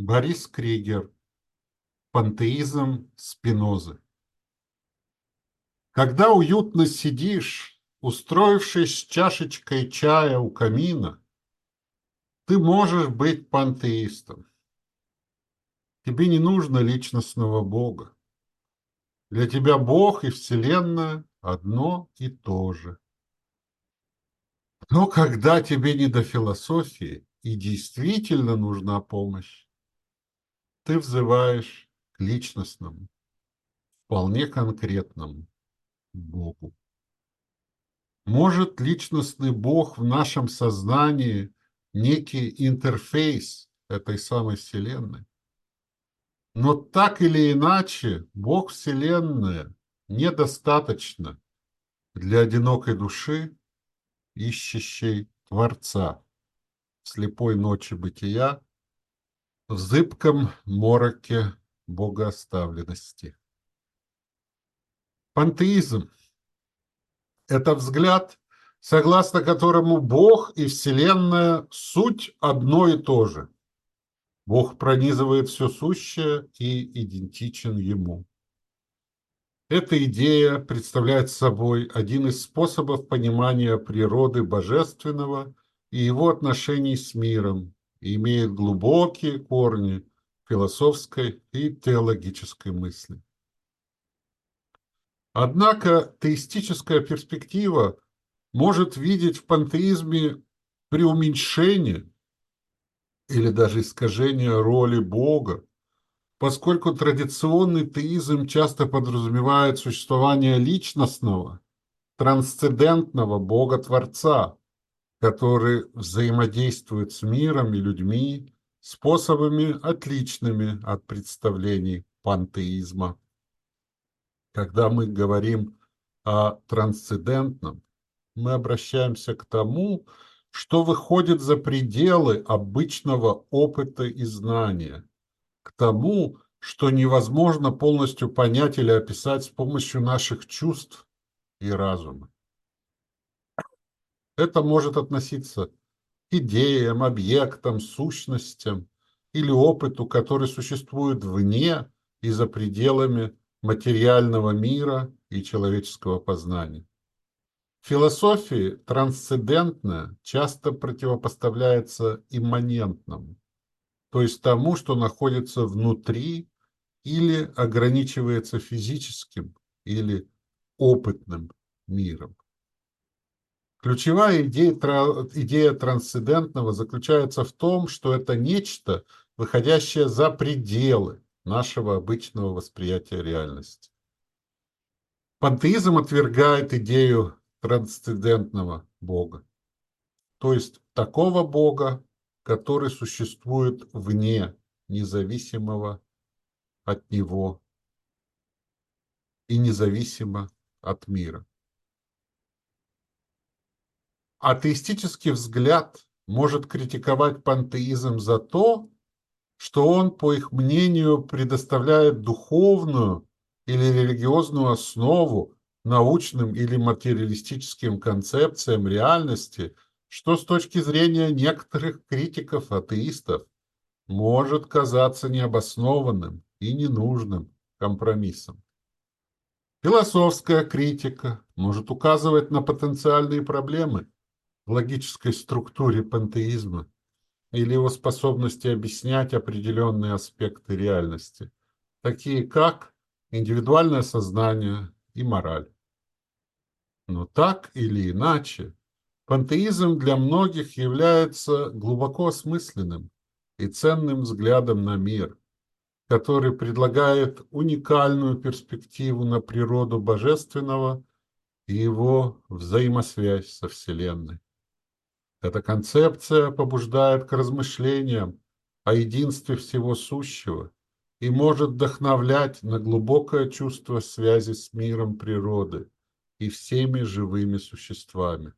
Борис Кригер. Пантеизм Спинозы. Когда уютно сидишь, устроившись с чашечкой чая у камина, ты можешь быть пантеистом. Тебе не нужно личностного Бога. Для тебя Бог и Вселенная одно и то же. Но когда тебе не до философии и действительно нужна помощь, ты взываешь к личностному, вполне конкретному Богу. Может личностный Бог в нашем сознании некий интерфейс этой самой Вселенной? Но так или иначе, Бог Вселенная недостаточно для одинокой души, ищущей Творца в слепой ночи бытия, в зыбком мороке богооставленности. Пантеизм – это взгляд, согласно которому Бог и Вселенная – суть одно и то же. Бог пронизывает все сущее и идентичен Ему. Эта идея представляет собой один из способов понимания природы божественного и его отношений с миром, имеет глубокие корни философской и теологической мысли. Однако теистическая перспектива может видеть в пантеизме преуменьшение или даже искажение роли Бога, поскольку традиционный теизм часто подразумевает существование личностного, трансцендентного Бога-творца, который взаимодействует с миром и людьми способами, отличными от представлений пантеизма. Когда мы говорим о трансцендентном, мы обращаемся к тому, что выходит за пределы обычного опыта и знания, к тому, что невозможно полностью понять или описать с помощью наших чувств и разума. Это может относиться к идеям, объектам, сущностям или опыту, который существует вне и за пределами материального мира и человеческого познания. В философии трансцендентное часто противопоставляется имманентному, то есть тому, что находится внутри или ограничивается физическим или опытным миром. Ключевая идея, идея трансцендентного заключается в том, что это нечто, выходящее за пределы нашего обычного восприятия реальности. Пантеизм отвергает идею трансцендентного Бога, то есть такого Бога, который существует вне независимого от Него и независимо от мира. Атеистический взгляд может критиковать пантеизм за то, что он, по их мнению, предоставляет духовную или религиозную основу научным или материалистическим концепциям реальности, что с точки зрения некоторых критиков-атеистов может казаться необоснованным и ненужным компромиссом. Философская критика может указывать на потенциальные проблемы логической структуре пантеизма или его способности объяснять определенные аспекты реальности, такие как индивидуальное сознание и мораль. Но так или иначе, пантеизм для многих является глубоко осмысленным и ценным взглядом на мир, который предлагает уникальную перспективу на природу божественного и его взаимосвязь со Вселенной. Эта концепция побуждает к размышлениям о единстве всего сущего и может вдохновлять на глубокое чувство связи с миром природы и всеми живыми существами.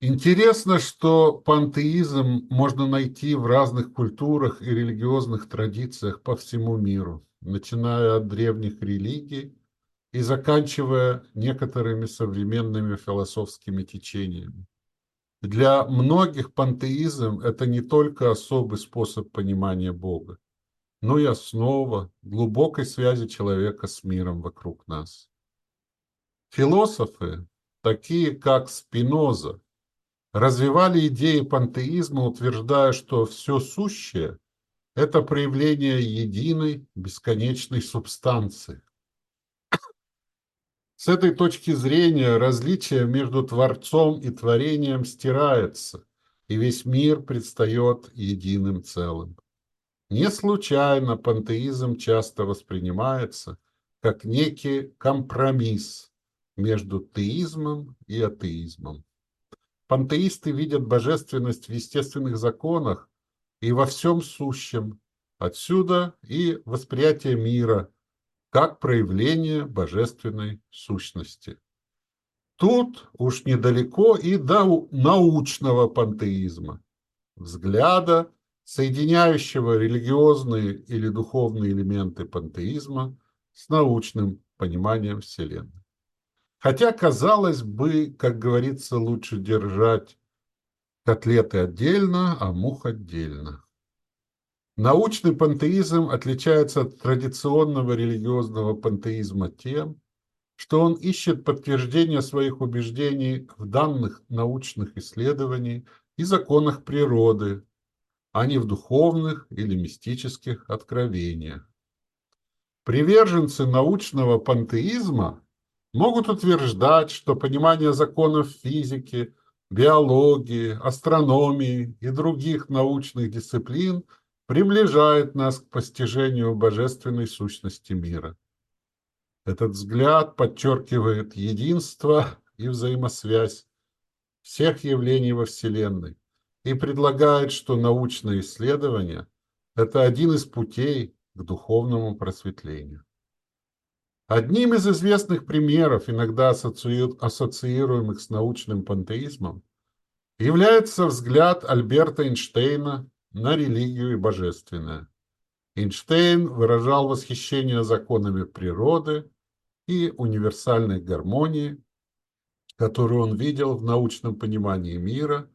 Интересно, что пантеизм можно найти в разных культурах и религиозных традициях по всему миру, начиная от древних религий и заканчивая некоторыми современными философскими течениями. Для многих пантеизм – это не только особый способ понимания Бога, но и основа глубокой связи человека с миром вокруг нас. Философы, такие как Спиноза, развивали идеи пантеизма, утверждая, что все сущее – это проявление единой бесконечной субстанции. С этой точки зрения различие между Творцом и Творением стирается, и весь мир предстает единым целым. Не случайно пантеизм часто воспринимается как некий компромисс между теизмом и атеизмом. Пантеисты видят божественность в естественных законах и во всем сущем. Отсюда и восприятие мира как проявление божественной сущности. Тут уж недалеко и до научного пантеизма, взгляда, соединяющего религиозные или духовные элементы пантеизма с научным пониманием Вселенной. Хотя, казалось бы, как говорится, лучше держать котлеты отдельно, а мух отдельно. Научный пантеизм отличается от традиционного религиозного пантеизма тем, что он ищет подтверждение своих убеждений в данных научных исследований и законах природы, а не в духовных или мистических откровениях. Приверженцы научного пантеизма могут утверждать, что понимание законов физики, биологии, астрономии и других научных дисциплин приближает нас к постижению божественной сущности мира. Этот взгляд подчеркивает единство и взаимосвязь всех явлений во Вселенной и предлагает, что научное исследование – это один из путей к духовному просветлению. Одним из известных примеров, иногда ассоциируемых с научным пантеизмом, является взгляд Альберта Эйнштейна на религию и божественное. Эйнштейн выражал восхищение законами природы и универсальной гармонии, которую он видел в научном понимании мира,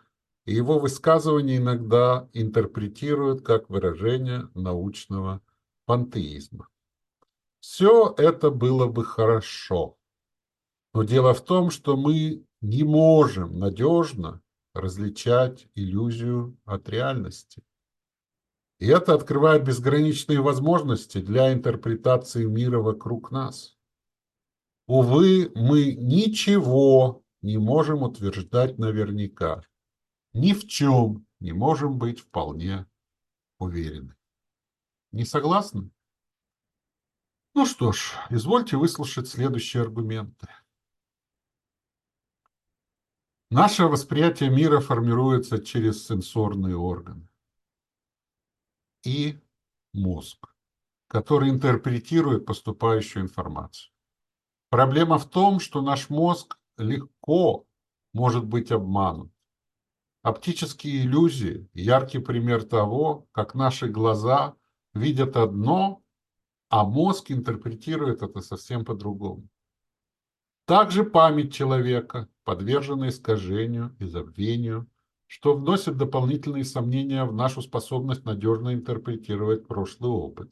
и его высказывания иногда интерпретируют как выражение научного пантеизма. Все это было бы хорошо. Но дело в том, что мы не можем надежно различать иллюзию от реальности. И это открывает безграничные возможности для интерпретации мира вокруг нас. Увы, мы ничего не можем утверждать наверняка. Ни в чем не можем быть вполне уверены. Не согласны? Ну что ж, извольте выслушать следующие аргументы. Наше восприятие мира формируется через сенсорные органы и мозг, который интерпретирует поступающую информацию. Проблема в том, что наш мозг легко может быть обманут. Оптические иллюзии – яркий пример того, как наши глаза видят одно, а мозг интерпретирует это совсем по-другому. Также память человека подвержена искажению и забвению, что вносит дополнительные сомнения в нашу способность надежно интерпретировать прошлый опыт.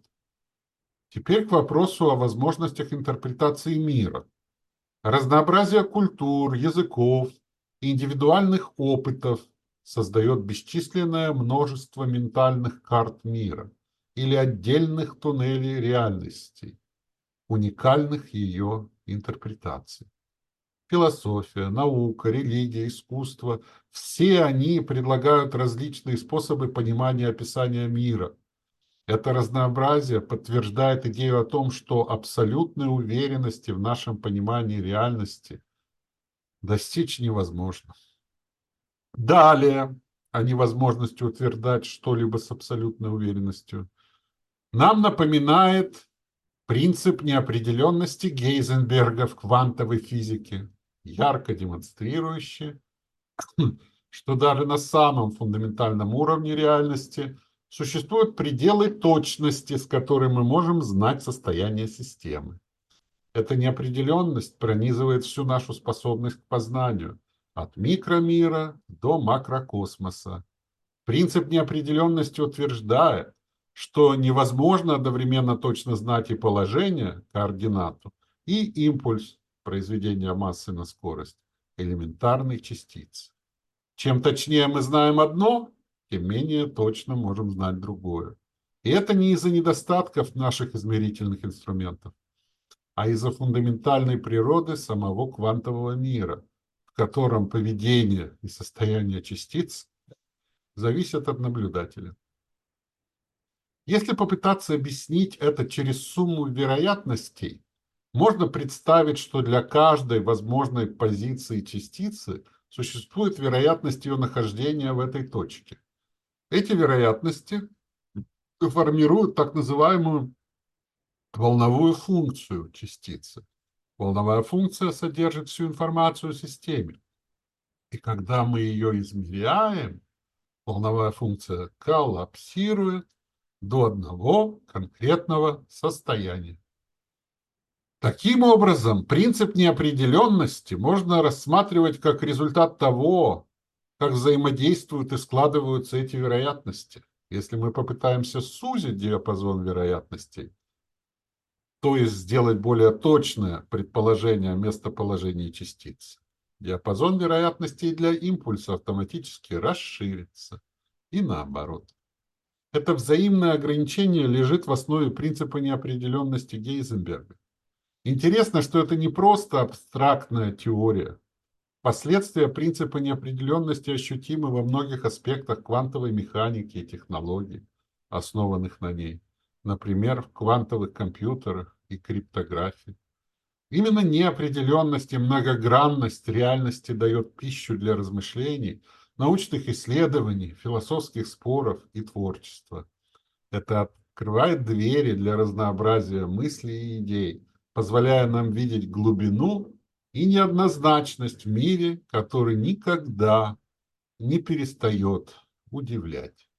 Теперь к вопросу о возможностях интерпретации мира. Разнообразие культур, языков индивидуальных опытов создает бесчисленное множество ментальных карт мира – или отдельных туннелей реальности, уникальных ее интерпретаций. Философия, наука, религия, искусство – все они предлагают различные способы понимания описания мира. Это разнообразие подтверждает идею о том, что абсолютной уверенности в нашем понимании реальности достичь невозможно. Далее, о невозможности утверждать что-либо с абсолютной уверенностью – нам напоминает принцип неопределенности Гейзенберга в квантовой физике, ярко демонстрирующий, что даже на самом фундаментальном уровне реальности существуют пределы точности, с которой мы можем знать состояние системы. Эта неопределенность пронизывает всю нашу способность к познанию, от микромира до макрокосмоса. Принцип неопределенности утверждает, что невозможно одновременно точно знать и положение, координату, и импульс произведения массы на скорость элементарной частицы. Чем точнее мы знаем одно, тем менее точно можем знать другое. И это не из-за недостатков наших измерительных инструментов, а из-за фундаментальной природы самого квантового мира, в котором поведение и состояние частиц зависят от наблюдателя. Если попытаться объяснить это через сумму вероятностей, можно представить, что для каждой возможной позиции частицы существует вероятность ее нахождения в этой точке. Эти вероятности формируют так называемую волновую функцию частицы. Волновая функция содержит всю информацию о системе. И когда мы ее измеряем, волновая функция коллапсирует до одного конкретного состояния. Таким образом, принцип неопределенности можно рассматривать как результат того, как взаимодействуют и складываются эти вероятности. Если мы попытаемся сузить диапазон вероятностей, то есть сделать более точное предположение о местоположении частицы, диапазон вероятностей для импульса автоматически расширится. И наоборот. Это взаимное ограничение лежит в основе принципа неопределенности Гейзенберга. Интересно, что это не просто абстрактная теория. Последствия принципа неопределенности ощутимы во многих аспектах квантовой механики и технологий, основанных на ней. Например, в квантовых компьютерах и криптографии. Именно неопределенность и многогранность реальности дает пищу для размышлений, научных исследований, философских споров и творчества. Это открывает двери для разнообразия мыслей и идей, позволяя нам видеть глубину и неоднозначность в мире, который никогда не перестает удивлять.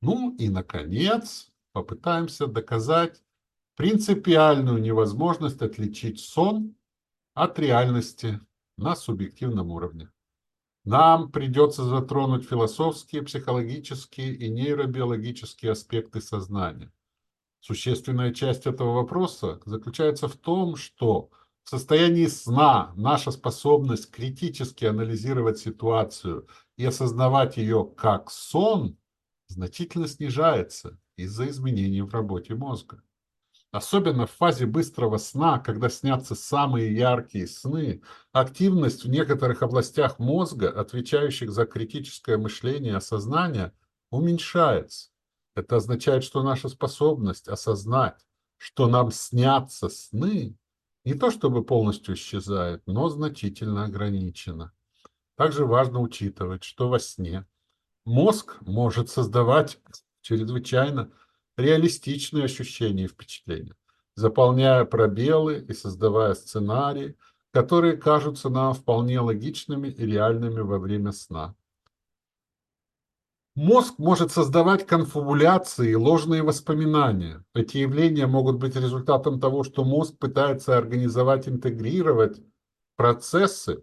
Ну и, наконец, попытаемся доказать принципиальную невозможность отличить сон от реальности на субъективном уровне. Нам придется затронуть философские, психологические и нейробиологические аспекты сознания. Существенная часть этого вопроса заключается в том, что в состоянии сна наша способность критически анализировать ситуацию и осознавать ее как сон значительно снижается из-за изменений в работе мозга. Особенно в фазе быстрого сна, когда снятся самые яркие сны, активность в некоторых областях мозга, отвечающих за критическое мышление и осознание, уменьшается. Это означает, что наша способность осознать, что нам снятся сны, не то чтобы полностью исчезает, но значительно ограничена. Также важно учитывать, что во сне мозг может создавать чрезвычайно реалистичные ощущения и впечатления, заполняя пробелы и создавая сценарии, которые кажутся нам вполне логичными и реальными во время сна. Мозг может создавать конфабуляции и ложные воспоминания. Эти явления могут быть результатом того, что мозг пытается организовать, интегрировать процессы,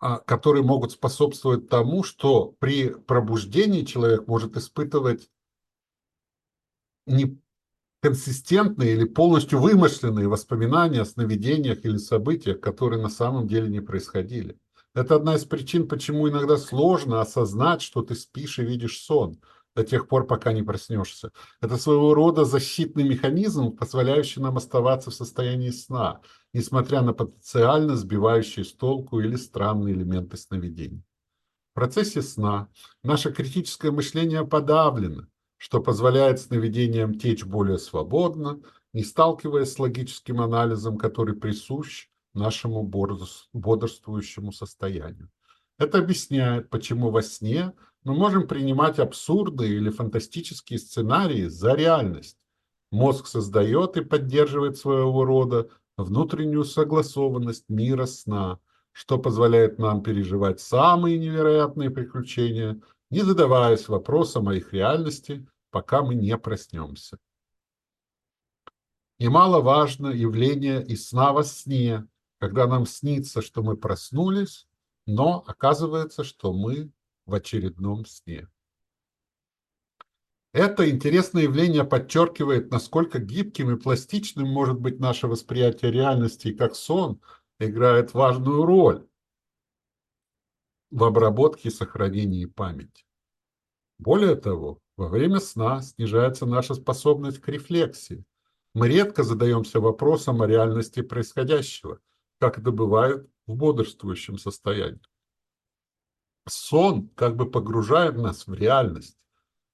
которые могут способствовать тому, что при пробуждении человек может испытывать неконсистентные или полностью вымышленные воспоминания о сновидениях или событиях, которые на самом деле не происходили. Это одна из причин, почему иногда сложно осознать, что ты спишь и видишь сон до тех пор, пока не проснешься. Это своего рода защитный механизм, позволяющий нам оставаться в состоянии сна, несмотря на потенциально сбивающие с толку или странные элементы сновидений. В процессе сна наше критическое мышление подавлено, что позволяет сновидениям течь более свободно, не сталкиваясь с логическим анализом, который присущ нашему бодрствующему состоянию. Это объясняет, почему во сне мы можем принимать абсурдные или фантастические сценарии за реальность. Мозг создает и поддерживает своего рода внутреннюю согласованность мира сна, что позволяет нам переживать самые невероятные приключения, не задаваясь вопросом о их реальности, пока мы не проснемся. Немаловажно явление и сна во сне – когда нам снится, что мы проснулись, но оказывается, что мы в очередном сне. Это интересное явление подчеркивает, насколько гибким и пластичным может быть наше восприятие реальности и как сон играет важную роль в обработке и сохранении памяти. Более того, во время сна снижается наша способность к рефлексии. Мы редко задаемся вопросом о реальности происходящего, как это бывает в бодрствующем состоянии. Сон как бы погружает нас в реальность,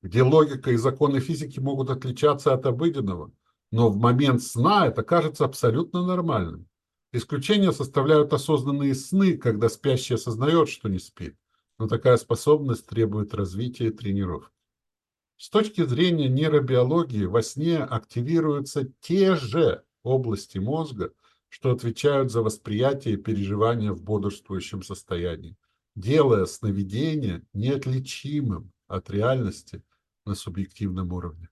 где логика и законы физики могут отличаться от обыденного, но в момент сна это кажется абсолютно нормальным. Исключение составляют осознанные сны, когда спящий осознает, что не спит, но такая способность требует развития и тренировки. С точки зрения нейробиологии во сне активируются те же области мозга, что отвечают за восприятие и переживание в бодрствующем состоянии, делая сновидение неотличимым от реальности на субъективном уровне.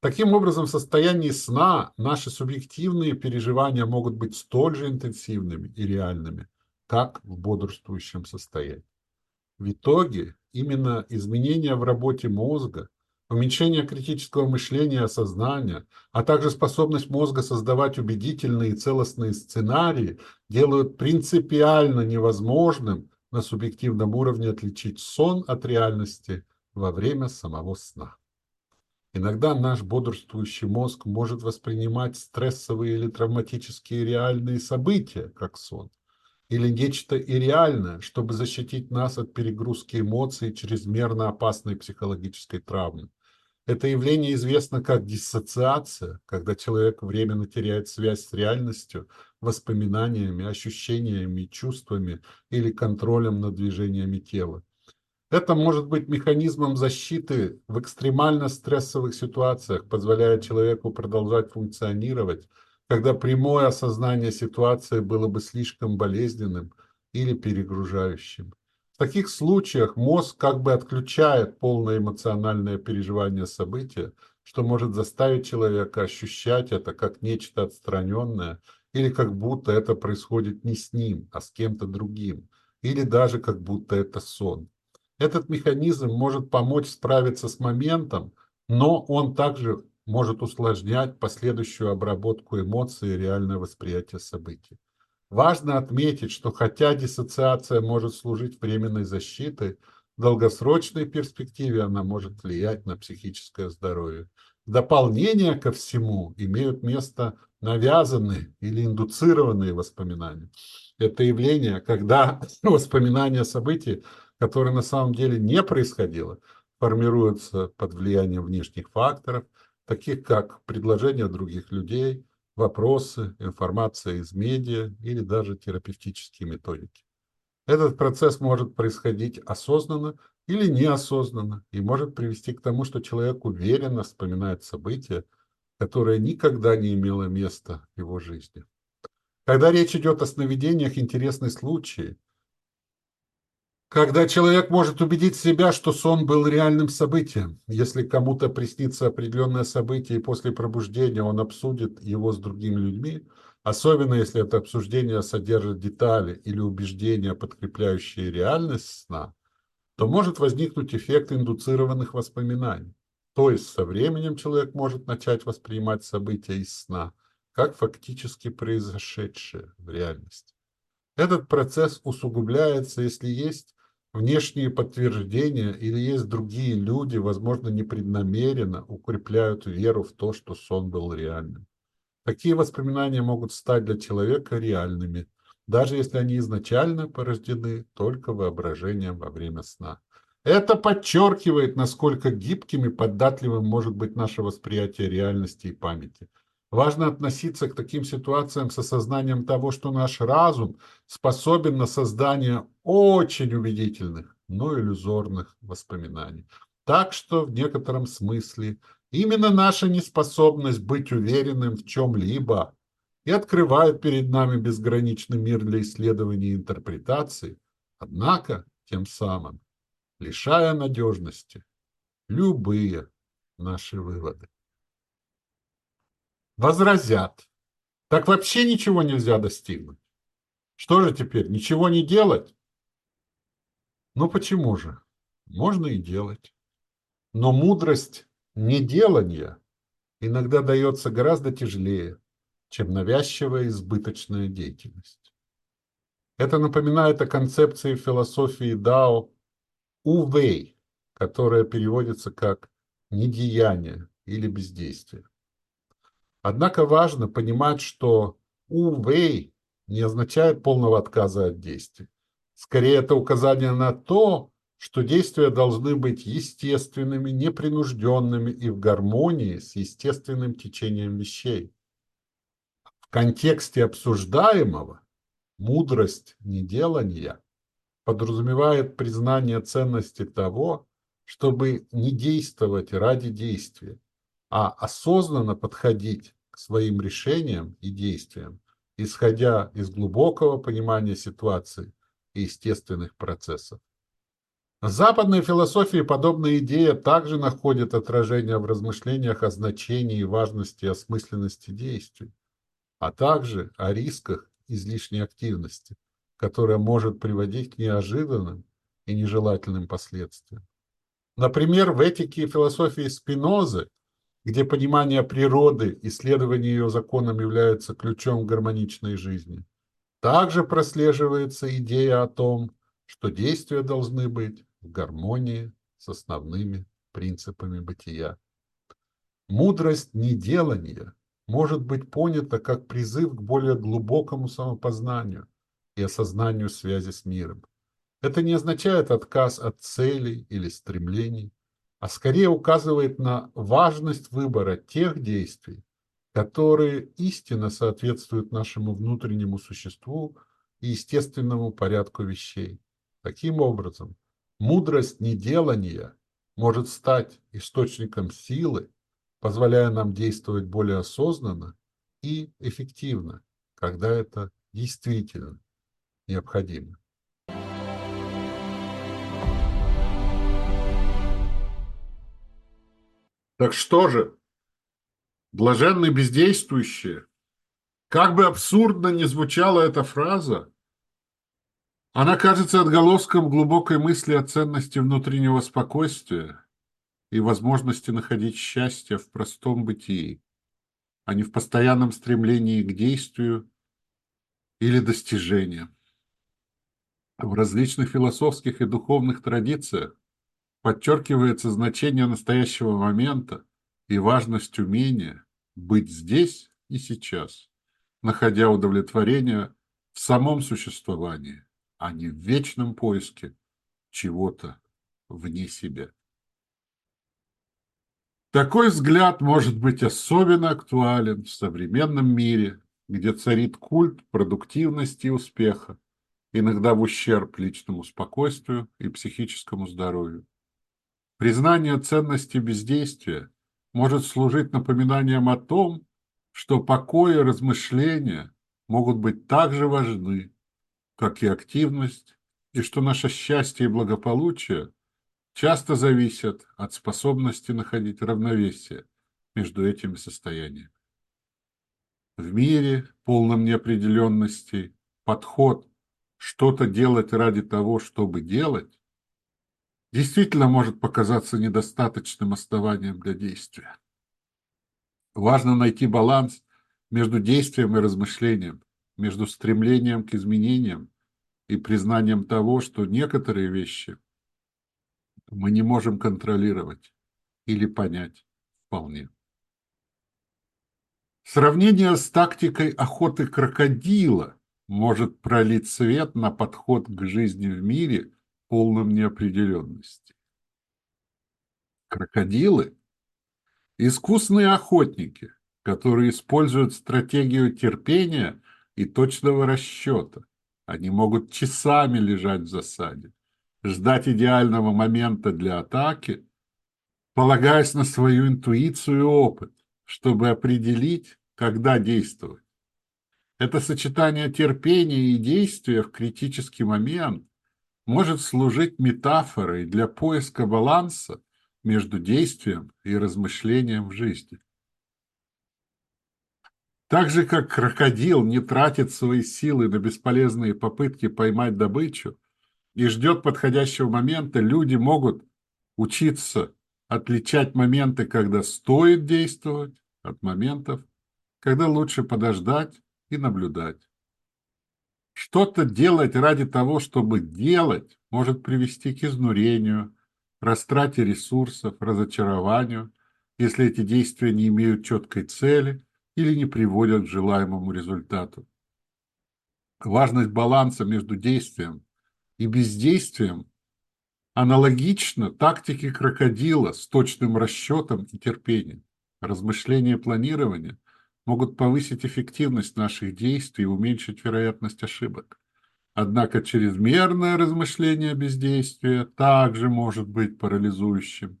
Таким образом, в состоянии сна наши субъективные переживания могут быть столь же интенсивными и реальными, как в бодрствующем состоянии. В итоге именно изменения в работе мозга, уменьшение критического мышления и осознания, а также способность мозга создавать убедительные и целостные сценарии делают принципиально невозможным на субъективном уровне отличить сон от реальности во время самого сна. Иногда наш бодрствующий мозг может воспринимать стрессовые или травматические реальные события как сон, или нечто ирреальное, чтобы защитить нас от перегрузки эмоций и чрезмерно опасной психологической травмы. Это явление известно как диссоциация, когда человек временно теряет связь с реальностью, воспоминаниями, ощущениями, чувствами или контролем над движениями тела. Это может быть механизмом защиты в экстремально стрессовых ситуациях, позволяя человеку продолжать функционировать, когда прямое осознание ситуации было бы слишком болезненным или перегружающим. В таких случаях мозг как бы отключает полное эмоциональное переживание события, что может заставить человека ощущать это как нечто отстраненное или как будто это происходит не с ним, а с кем-то другим, или даже как будто это сон. Этот механизм может помочь справиться с моментом, но он также может усложнять последующую обработку эмоций и реальное восприятие событий. Важно отметить, что хотя диссоциация может служить временной защитой, в долгосрочной перспективе она может влиять на психическое здоровье. В дополнение ко всему имеют место навязанные или индуцированные воспоминания. Это явление, когда воспоминания о событии которое на самом деле не происходило, формируется под влиянием внешних факторов, таких как предложения других людей, вопросы, информация из медиа или даже терапевтические методики. Этот процесс может происходить осознанно или неосознанно и может привести к тому, что человек уверенно вспоминает события, которое никогда не имело места в его жизни. Когда речь идет о сновидениях, интересный случай – когда человек может убедить себя, что сон был реальным событием. Если кому-то приснится определенное событие, и после пробуждения он обсудит его с другими людьми, особенно если это обсуждение содержит детали или убеждения, подкрепляющие реальность сна, то может возникнуть эффект индуцированных воспоминаний. То есть со временем человек может начать воспринимать события из сна как фактически произошедшие в реальности. Этот процесс усугубляется, если есть внешние подтверждения или есть другие люди, возможно, непреднамеренно укрепляют веру в то, что сон был реальным. Такие воспоминания могут стать для человека реальными, даже если они изначально порождены только воображением во время сна. Это подчеркивает, насколько гибким и податливым может быть наше восприятие реальности и памяти – Важно относиться к таким ситуациям с осознанием того, что наш разум способен на создание очень убедительных, но иллюзорных воспоминаний. Так что в некотором смысле именно наша неспособность быть уверенным в чем-либо и открывает перед нами безграничный мир для исследований и интерпретации, однако тем самым лишая надежности любые наши выводы возразят. Так вообще ничего нельзя достигнуть. Что же теперь, ничего не делать? Ну почему же? Можно и делать. Но мудрость неделания иногда дается гораздо тяжелее, чем навязчивая избыточная деятельность. Это напоминает о концепции философии Дао «увей», которая переводится как «недеяние» или «бездействие». Однако важно понимать, что «увей» не означает полного отказа от действий. Скорее, это указание на то, что действия должны быть естественными, непринужденными и в гармонии с естественным течением вещей. В контексте обсуждаемого мудрость неделания подразумевает признание ценности того, чтобы не действовать ради действия, а осознанно подходить к своим решениям и действиям, исходя из глубокого понимания ситуации и естественных процессов. В западной философии подобная идея также находит отражение в размышлениях о значении и важности осмысленности действий, а также о рисках излишней активности, которая может приводить к неожиданным и нежелательным последствиям. Например, в этике и философии Спинозы, где понимание природы, исследование ее законам является ключом к гармоничной жизни, также прослеживается идея о том, что действия должны быть в гармонии с основными принципами бытия. Мудрость неделания может быть понята как призыв к более глубокому самопознанию и осознанию связи с миром. Это не означает отказ от целей или стремлений, а скорее указывает на важность выбора тех действий, которые истинно соответствуют нашему внутреннему существу и естественному порядку вещей. Таким образом, мудрость неделания может стать источником силы, позволяя нам действовать более осознанно и эффективно, когда это действительно необходимо. Так что же, блаженны бездействующие, как бы абсурдно ни звучала эта фраза, она кажется отголоском глубокой мысли о ценности внутреннего спокойствия и возможности находить счастье в простом бытии, а не в постоянном стремлении к действию или достижению. В различных философских и духовных традициях подчеркивается значение настоящего момента и важность умения быть здесь и сейчас, находя удовлетворение в самом существовании, а не в вечном поиске чего-то вне себя. Такой взгляд может быть особенно актуален в современном мире, где царит культ продуктивности и успеха, иногда в ущерб личному спокойствию и психическому здоровью. Признание ценности бездействия может служить напоминанием о том, что покой и размышления могут быть так же важны, как и активность, и что наше счастье и благополучие часто зависят от способности находить равновесие между этими состояниями. В мире, полном неопределенности, подход что-то делать ради того, чтобы делать, действительно может показаться недостаточным основанием для действия. Важно найти баланс между действием и размышлением, между стремлением к изменениям и признанием того, что некоторые вещи мы не можем контролировать или понять вполне. Сравнение с тактикой охоты крокодила может пролить свет на подход к жизни в мире, полном неопределенности. Крокодилы – искусные охотники, которые используют стратегию терпения и точного расчета. Они могут часами лежать в засаде, ждать идеального момента для атаки, полагаясь на свою интуицию и опыт, чтобы определить, когда действовать. Это сочетание терпения и действия в критический момент может служить метафорой для поиска баланса между действием и размышлением в жизни. Так же, как крокодил не тратит свои силы на бесполезные попытки поймать добычу и ждет подходящего момента, люди могут учиться отличать моменты, когда стоит действовать, от моментов, когда лучше подождать и наблюдать. Что-то делать ради того, чтобы делать, может привести к изнурению, растрате ресурсов, разочарованию, если эти действия не имеют четкой цели или не приводят к желаемому результату. Важность баланса между действием и бездействием аналогична тактике крокодила с точным расчетом и терпением. Размышления и планирование могут повысить эффективность наших действий и уменьшить вероятность ошибок. Однако чрезмерное размышление бездействия также может быть парализующим,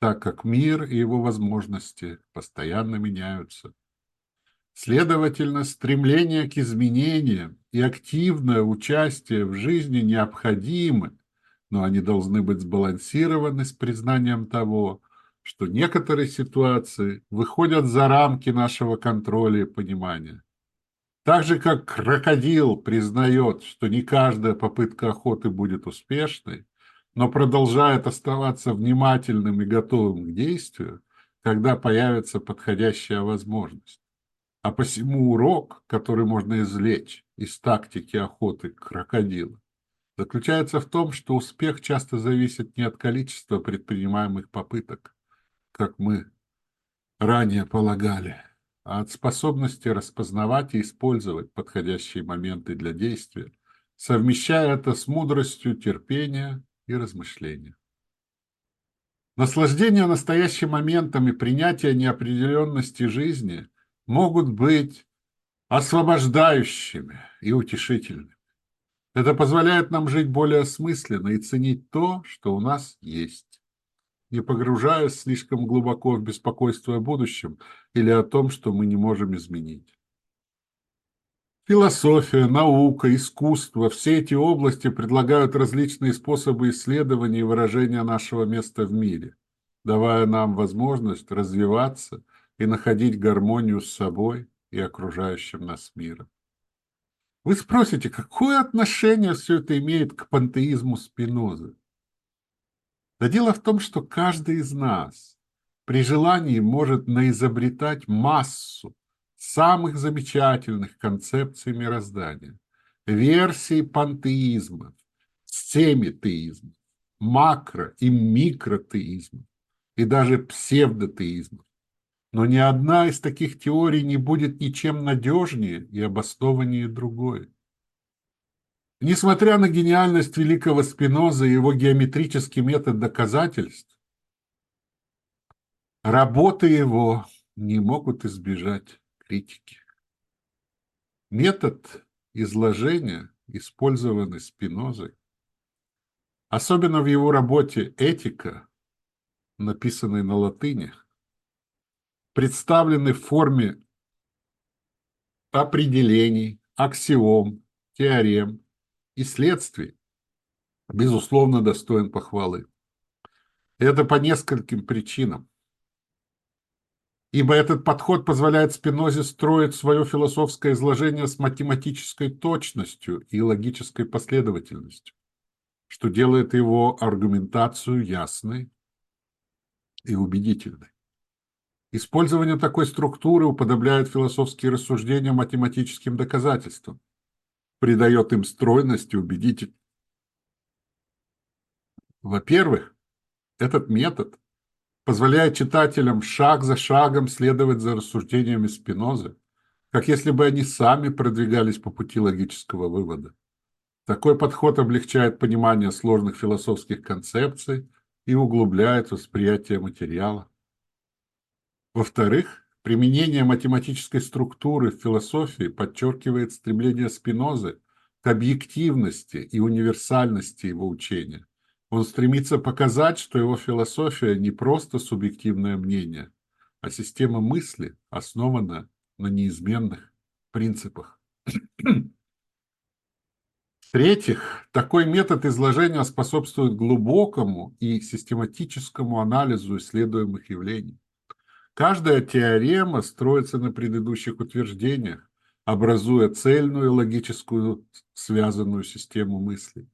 так как мир и его возможности постоянно меняются. Следовательно, стремление к изменениям и активное участие в жизни необходимы, но они должны быть сбалансированы с признанием того, что некоторые ситуации выходят за рамки нашего контроля и понимания. Так же, как крокодил признает, что не каждая попытка охоты будет успешной, но продолжает оставаться внимательным и готовым к действию, когда появится подходящая возможность. А посему урок, который можно извлечь из тактики охоты крокодила, заключается в том, что успех часто зависит не от количества предпринимаемых попыток, как мы ранее полагали, а от способности распознавать и использовать подходящие моменты для действия, совмещая это с мудростью терпения и размышления. Наслаждение настоящим моментом и принятие неопределенности жизни могут быть освобождающими и утешительными. Это позволяет нам жить более осмысленно и ценить то, что у нас есть не погружаясь слишком глубоко в беспокойство о будущем или о том, что мы не можем изменить. Философия, наука, искусство – все эти области предлагают различные способы исследования и выражения нашего места в мире, давая нам возможность развиваться и находить гармонию с собой и окружающим нас миром. Вы спросите, какое отношение все это имеет к пантеизму Спинозы? Да дело в том, что каждый из нас при желании может наизобретать массу самых замечательных концепций мироздания, версий пантеизма, семитеизма, макро- и микротеизма, и даже псевдотеизма. Но ни одна из таких теорий не будет ничем надежнее и обоснованнее другой. Несмотря на гениальность великого Спиноза и его геометрический метод доказательств, работы его не могут избежать критики. Метод изложения, использованный Спинозой, особенно в его работе «Этика», написанной на латыни, представленный в форме определений, аксиом, теорем, и следствий, безусловно, достоин похвалы. Это по нескольким причинам. Ибо этот подход позволяет Спинозе строить свое философское изложение с математической точностью и логической последовательностью, что делает его аргументацию ясной и убедительной. Использование такой структуры уподобляет философские рассуждения математическим доказательствам – придает им стройность и убедительность. Во-первых, этот метод позволяет читателям шаг за шагом следовать за рассуждениями Спинозы, как если бы они сами продвигались по пути логического вывода. Такой подход облегчает понимание сложных философских концепций и углубляет восприятие материала. Во-вторых, Применение математической структуры в философии подчеркивает стремление Спинозы к объективности и универсальности его учения. Он стремится показать, что его философия не просто субъективное мнение, а система мысли, основанная на неизменных принципах. В-третьих, такой метод изложения способствует глубокому и систематическому анализу исследуемых явлений. Каждая теорема строится на предыдущих утверждениях, образуя цельную логическую связанную систему мыслей.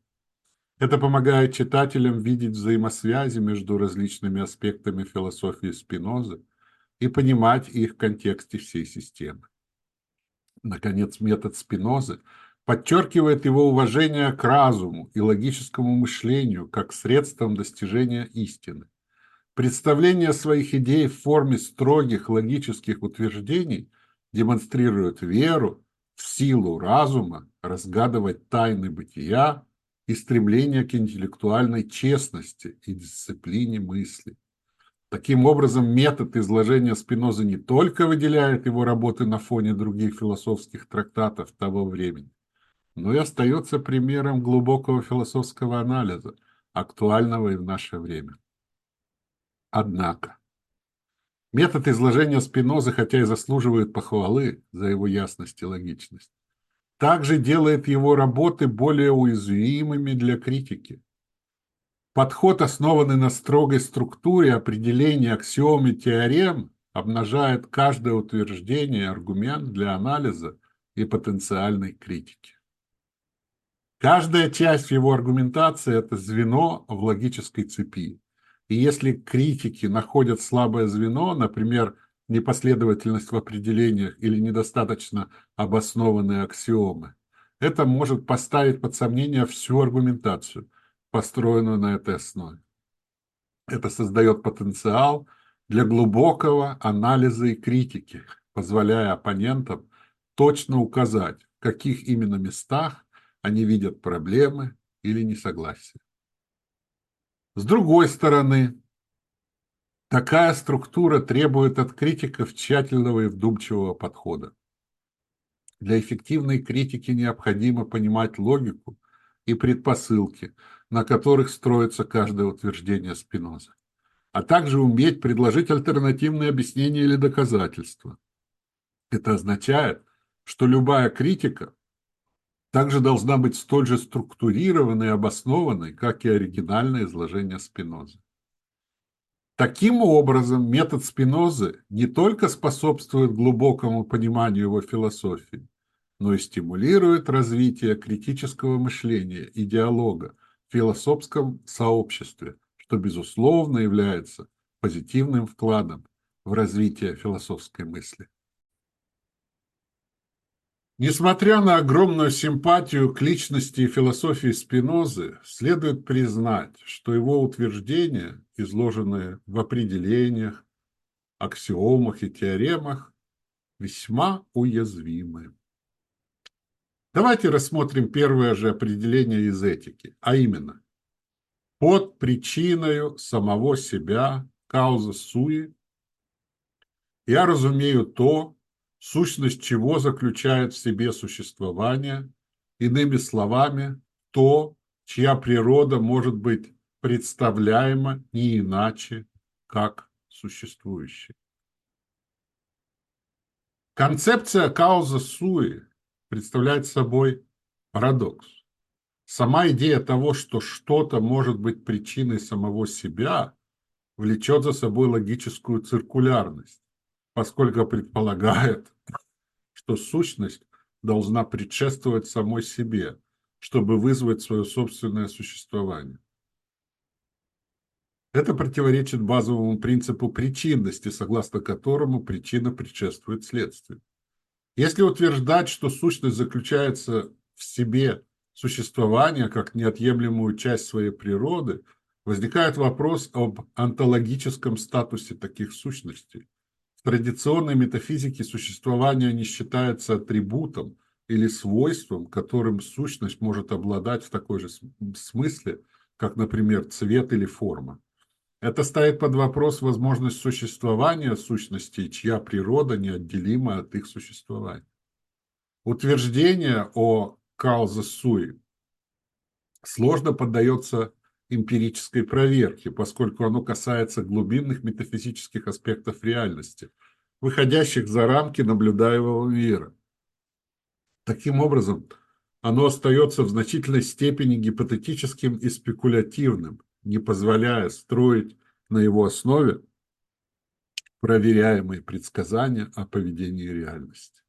Это помогает читателям видеть взаимосвязи между различными аспектами философии Спинозы и понимать их в контексте всей системы. Наконец, метод Спинозы подчеркивает его уважение к разуму и логическому мышлению как средством достижения истины. Представление своих идей в форме строгих логических утверждений демонстрирует веру в силу разума разгадывать тайны бытия и стремление к интеллектуальной честности и дисциплине мысли. Таким образом, метод изложения Спинозы не только выделяет его работы на фоне других философских трактатов того времени, но и остается примером глубокого философского анализа, актуального и в наше время. Однако, метод изложения Спинозы, хотя и заслуживает похвалы за его ясность и логичность, также делает его работы более уязвимыми для критики. Подход, основанный на строгой структуре определения аксиом и теорем, обнажает каждое утверждение и аргумент для анализа и потенциальной критики. Каждая часть его аргументации – это звено в логической цепи. И если критики находят слабое звено, например, непоследовательность в определениях или недостаточно обоснованные аксиомы. Это может поставить под сомнение всю аргументацию, построенную на этой основе. Это создает потенциал для глубокого анализа и критики, позволяя оппонентам точно указать, в каких именно местах они видят проблемы или несогласия. С другой стороны, Такая структура требует от критиков тщательного и вдумчивого подхода. Для эффективной критики необходимо понимать логику и предпосылки, на которых строится каждое утверждение Спиноза, а также уметь предложить альтернативные объяснения или доказательства. Это означает, что любая критика также должна быть столь же структурированной и обоснованной, как и оригинальное изложение Спинозы. Таким образом, метод Спинозы не только способствует глубокому пониманию его философии, но и стимулирует развитие критического мышления и диалога в философском сообществе, что, безусловно, является позитивным вкладом в развитие философской мысли. Несмотря на огромную симпатию к личности и философии Спинозы, следует признать, что его утверждения, изложенные в определениях, аксиомах и теоремах, весьма уязвимы. Давайте рассмотрим первое же определение из этики, а именно под причиной самого себя, кауза суи, я разумею то, сущность чего заключает в себе существование, иными словами, то, чья природа может быть представляема не иначе, как существующей. Концепция кауза суи представляет собой парадокс. Сама идея того, что что-то может быть причиной самого себя, влечет за собой логическую циркулярность поскольку предполагает, что сущность должна предшествовать самой себе, чтобы вызвать свое собственное существование. Это противоречит базовому принципу причинности, согласно которому причина предшествует следствию. Если утверждать, что сущность заключается в себе существования как неотъемлемую часть своей природы, возникает вопрос об онтологическом статусе таких сущностей. В традиционной метафизике существование не считается атрибутом или свойством, которым сущность может обладать в такой же смысле, как, например, цвет или форма. Это ставит под вопрос возможность существования сущностей, чья природа неотделима от их существования. Утверждение о кауза суи сложно поддается эмпирической проверки, поскольку оно касается глубинных метафизических аспектов реальности, выходящих за рамки наблюдаемого мира. Таким образом, оно остается в значительной степени гипотетическим и спекулятивным, не позволяя строить на его основе проверяемые предсказания о поведении реальности.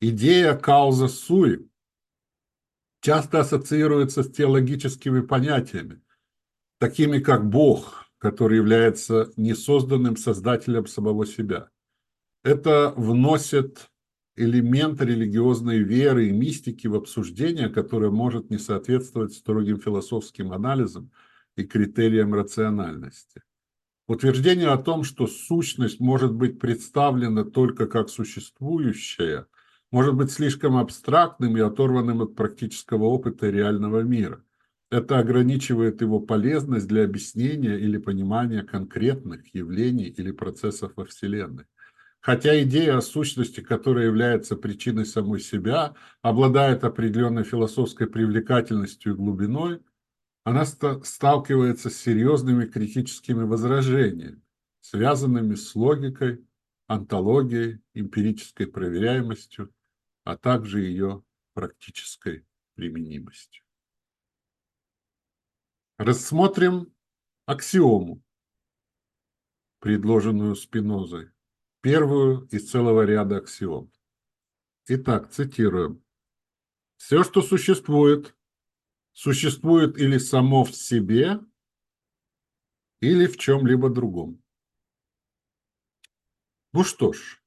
Идея кауза суи часто ассоциируется с теологическими понятиями, такими как Бог, который является несозданным создателем самого себя. Это вносит элемент религиозной веры и мистики в обсуждение, которое может не соответствовать строгим философским анализам и критериям рациональности. Утверждение о том, что сущность может быть представлена только как существующая, может быть слишком абстрактным и оторванным от практического опыта реального мира. Это ограничивает его полезность для объяснения или понимания конкретных явлений или процессов во Вселенной. Хотя идея о сущности, которая является причиной самой себя, обладает определенной философской привлекательностью и глубиной, она сталкивается с серьезными критическими возражениями, связанными с логикой, антологией, эмпирической проверяемостью, а также ее практической применимостью. Рассмотрим аксиому, предложенную Спинозой первую из целого ряда аксиом. Итак, цитируем. Все, что существует, существует или само в себе, или в чем-либо другом. Ну что ж,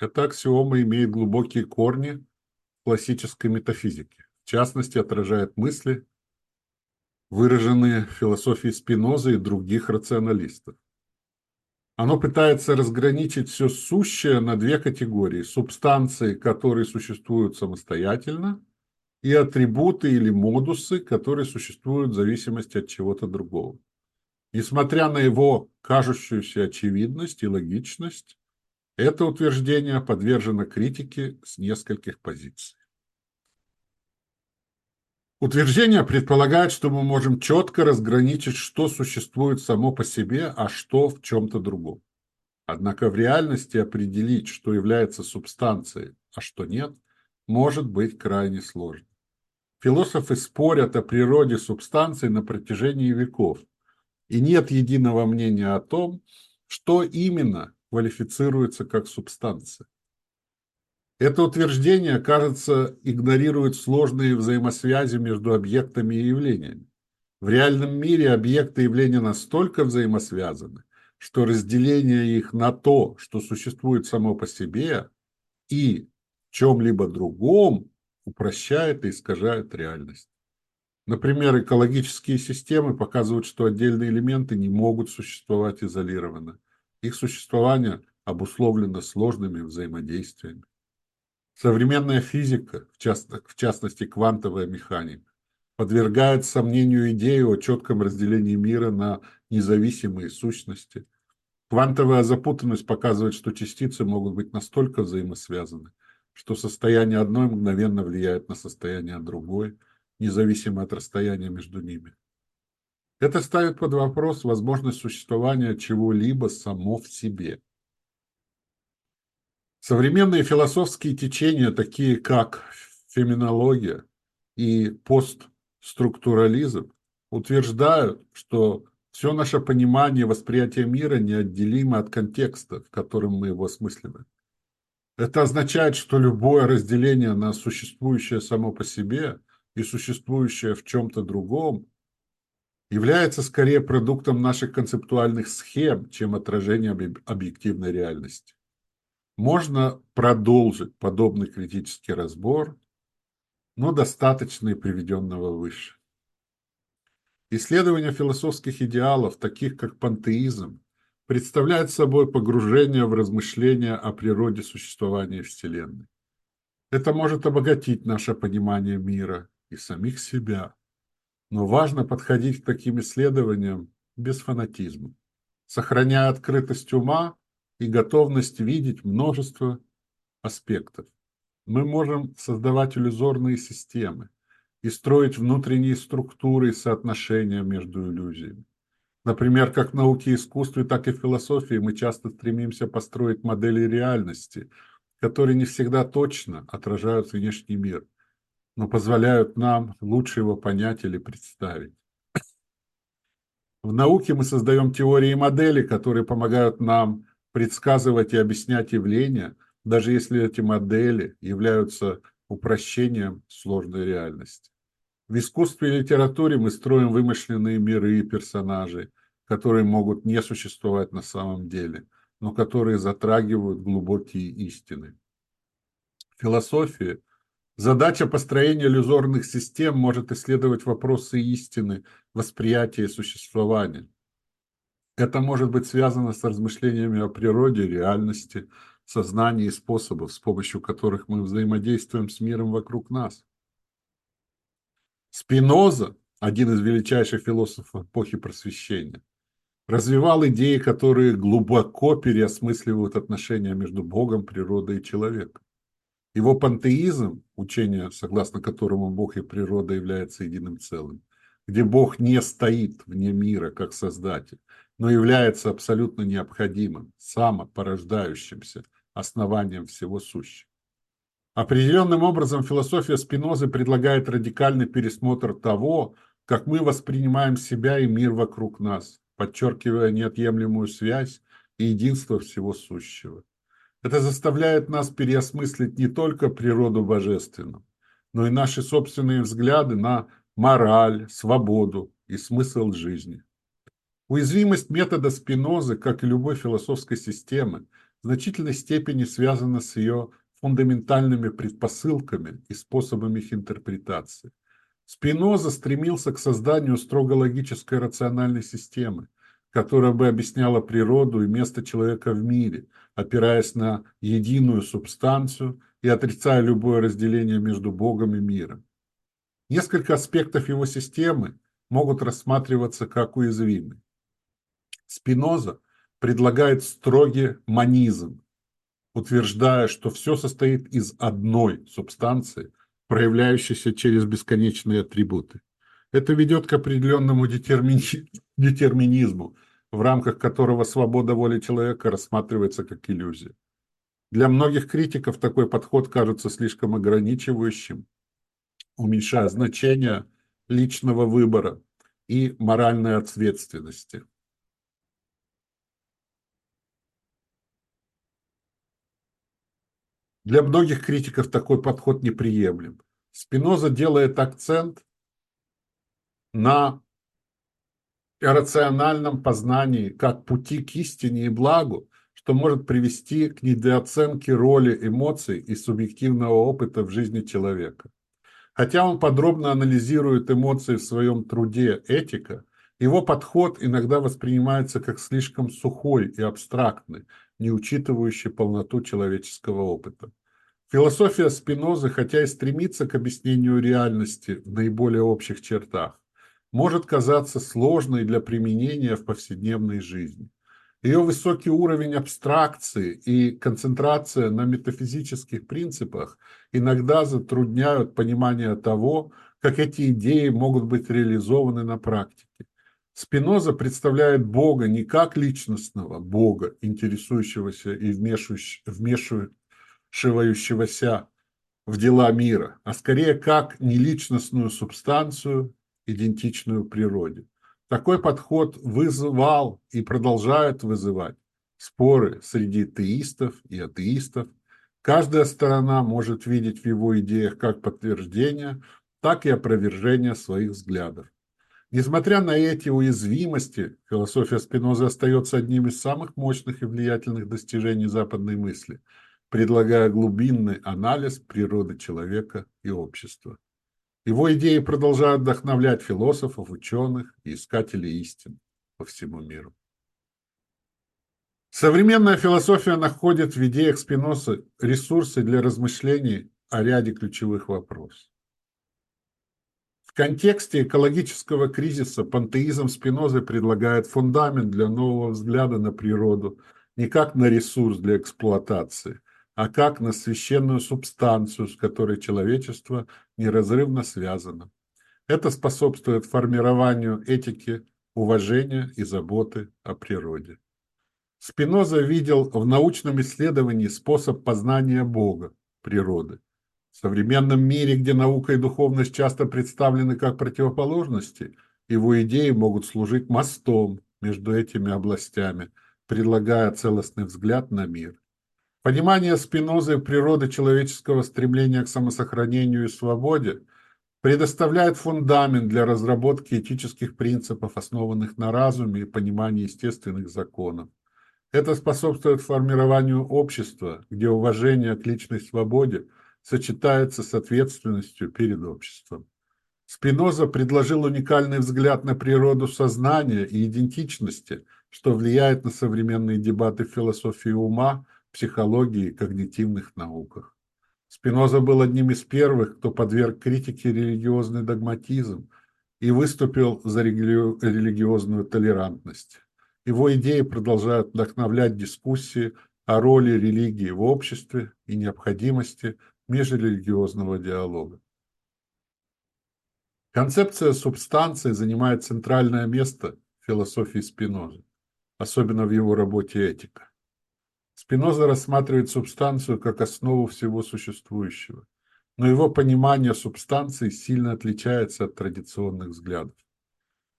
эта аксиома имеет глубокие корни в классической метафизике. В частности, отражает мысли, выраженные в философии Спиноза и других рационалистов. Оно пытается разграничить все сущее на две категории. Субстанции, которые существуют самостоятельно, и атрибуты или модусы, которые существуют в зависимости от чего-то другого. Несмотря на его кажущуюся очевидность и логичность, это утверждение подвержено критике с нескольких позиций. Утверждение предполагает, что мы можем четко разграничить, что существует само по себе, а что в чем-то другом. Однако в реальности определить, что является субстанцией, а что нет, может быть крайне сложно. Философы спорят о природе субстанции на протяжении веков, и нет единого мнения о том, что именно квалифицируется как субстанция. Это утверждение, кажется, игнорирует сложные взаимосвязи между объектами и явлениями. В реальном мире объекты и явления настолько взаимосвязаны, что разделение их на то, что существует само по себе, и чем-либо другом упрощает и искажает реальность. Например, экологические системы показывают, что отдельные элементы не могут существовать изолированно. Их существование обусловлено сложными взаимодействиями. Современная физика, в, част, в частности квантовая механика, подвергает сомнению идею о четком разделении мира на независимые сущности. Квантовая запутанность показывает, что частицы могут быть настолько взаимосвязаны, что состояние одной мгновенно влияет на состояние другой, независимо от расстояния между ними. Это ставит под вопрос возможность существования чего-либо само в себе – Современные философские течения, такие как феминология и постструктурализм, утверждают, что все наше понимание, восприятие мира неотделимо от контекста, в котором мы его осмысливаем. Это означает, что любое разделение на существующее само по себе и существующее в чем-то другом является скорее продуктом наших концептуальных схем, чем отражением объективной реальности. Можно продолжить подобный критический разбор, но достаточно и приведенного выше. Исследование философских идеалов, таких как пантеизм, представляет собой погружение в размышления о природе существования Вселенной. Это может обогатить наше понимание мира и самих себя. Но важно подходить к таким исследованиям без фанатизма, сохраняя открытость ума и готовность видеть множество аспектов. Мы можем создавать иллюзорные системы и строить внутренние структуры и соотношения между иллюзиями. Например, как в науке и искусстве, так и в философии мы часто стремимся построить модели реальности, которые не всегда точно отражают внешний мир, но позволяют нам лучше его понять или представить. В науке мы создаем теории и модели, которые помогают нам предсказывать и объяснять явления, даже если эти модели являются упрощением сложной реальности. В искусстве и литературе мы строим вымышленные миры и персонажей, которые могут не существовать на самом деле, но которые затрагивают глубокие истины. Философия Задача построения иллюзорных систем может исследовать вопросы истины, восприятия и существования. Это может быть связано с размышлениями о природе, реальности, сознании и способах, с помощью которых мы взаимодействуем с миром вокруг нас. Спиноза, один из величайших философов эпохи просвещения, развивал идеи, которые глубоко переосмысливают отношения между Богом, природой и человеком. Его пантеизм, учение, согласно которому Бог и природа являются единым целым, где Бог не стоит вне мира как создатель, но является абсолютно необходимым, самопорождающимся основанием всего сущего. Определенным образом философия Спинозы предлагает радикальный пересмотр того, как мы воспринимаем себя и мир вокруг нас, подчеркивая неотъемлемую связь и единство всего сущего. Это заставляет нас переосмыслить не только природу божественную, но и наши собственные взгляды на мораль, свободу и смысл жизни. Уязвимость метода Спинозы, как и любой философской системы, в значительной степени связана с ее фундаментальными предпосылками и способами их интерпретации. Спиноза стремился к созданию строго логической рациональной системы, которая бы объясняла природу и место человека в мире, опираясь на единую субстанцию и отрицая любое разделение между Богом и миром. Несколько аспектов его системы могут рассматриваться как уязвимы. Спиноза предлагает строгий манизм, утверждая, что все состоит из одной субстанции, проявляющейся через бесконечные атрибуты. Это ведет к определенному детермини... детерминизму, в рамках которого свобода воли человека рассматривается как иллюзия. Для многих критиков такой подход кажется слишком ограничивающим, уменьшая значение личного выбора и моральной ответственности. Для многих критиков такой подход неприемлем. Спиноза делает акцент на рациональном познании как пути к истине и благу, что может привести к недооценке роли эмоций и субъективного опыта в жизни человека. Хотя он подробно анализирует эмоции в своем труде «Этика», его подход иногда воспринимается как слишком сухой и абстрактный, не учитывающий полноту человеческого опыта. Философия Спинозы, хотя и стремится к объяснению реальности в наиболее общих чертах, может казаться сложной для применения в повседневной жизни. Ее высокий уровень абстракции и концентрация на метафизических принципах иногда затрудняют понимание того, как эти идеи могут быть реализованы на практике. Спиноза представляет Бога не как личностного Бога, интересующегося и вмешивающегося в дела мира, а скорее как неличностную субстанцию, идентичную природе. Такой подход вызывал и продолжает вызывать споры среди теистов и атеистов. Каждая сторона может видеть в его идеях как подтверждение, так и опровержение своих взглядов. Несмотря на эти уязвимости, философия Спинозы остается одним из самых мощных и влиятельных достижений западной мысли, предлагая глубинный анализ природы человека и общества. Его идеи продолжают вдохновлять философов, ученых и искателей истин по всему миру. Современная философия находит в идеях Спиноса ресурсы для размышлений о ряде ключевых вопросов. В контексте экологического кризиса пантеизм Спинозы предлагает фундамент для нового взгляда на природу не как на ресурс для эксплуатации, а как на священную субстанцию, с которой человечество неразрывно связано. Это способствует формированию этики, уважения и заботы о природе. Спиноза видел в научном исследовании способ познания Бога, природы. В современном мире, где наука и духовность часто представлены как противоположности, Его идеи могут служить мостом между этими областями, предлагая целостный взгляд на мир. Понимание Спинозы природы человеческого стремления к самосохранению и свободе предоставляет фундамент для разработки этических принципов, основанных на разуме и понимании естественных законов. Это способствует формированию общества, где уважение к личной свободе сочетается с ответственностью перед обществом. Спиноза предложил уникальный взгляд на природу сознания и идентичности, что влияет на современные дебаты в философии ума, психологии и когнитивных науках. Спиноза был одним из первых, кто подверг критике религиозный догматизм и выступил за религиозную толерантность. Его идеи продолжают вдохновлять дискуссии о роли религии в обществе и необходимости межрелигиозного диалога. Концепция субстанции занимает центральное место в философии Спинозы, особенно в его работе «Этика». Спиноза рассматривает субстанцию как основу всего существующего, но его понимание субстанции сильно отличается от традиционных взглядов.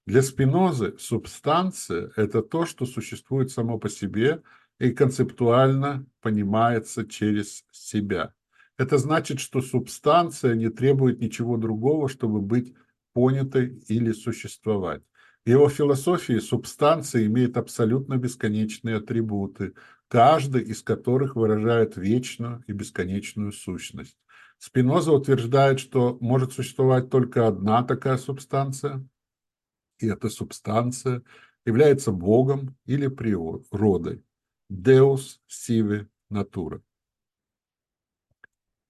Для Спинозы субстанция – это то, что существует само по себе и концептуально понимается через себя – это значит, что субстанция не требует ничего другого, чтобы быть понятой или существовать. В его философии субстанция имеет абсолютно бесконечные атрибуты, каждый из которых выражает вечную и бесконечную сущность. Спиноза утверждает, что может существовать только одна такая субстанция, и эта субстанция является Богом или природой. Deus sive natura.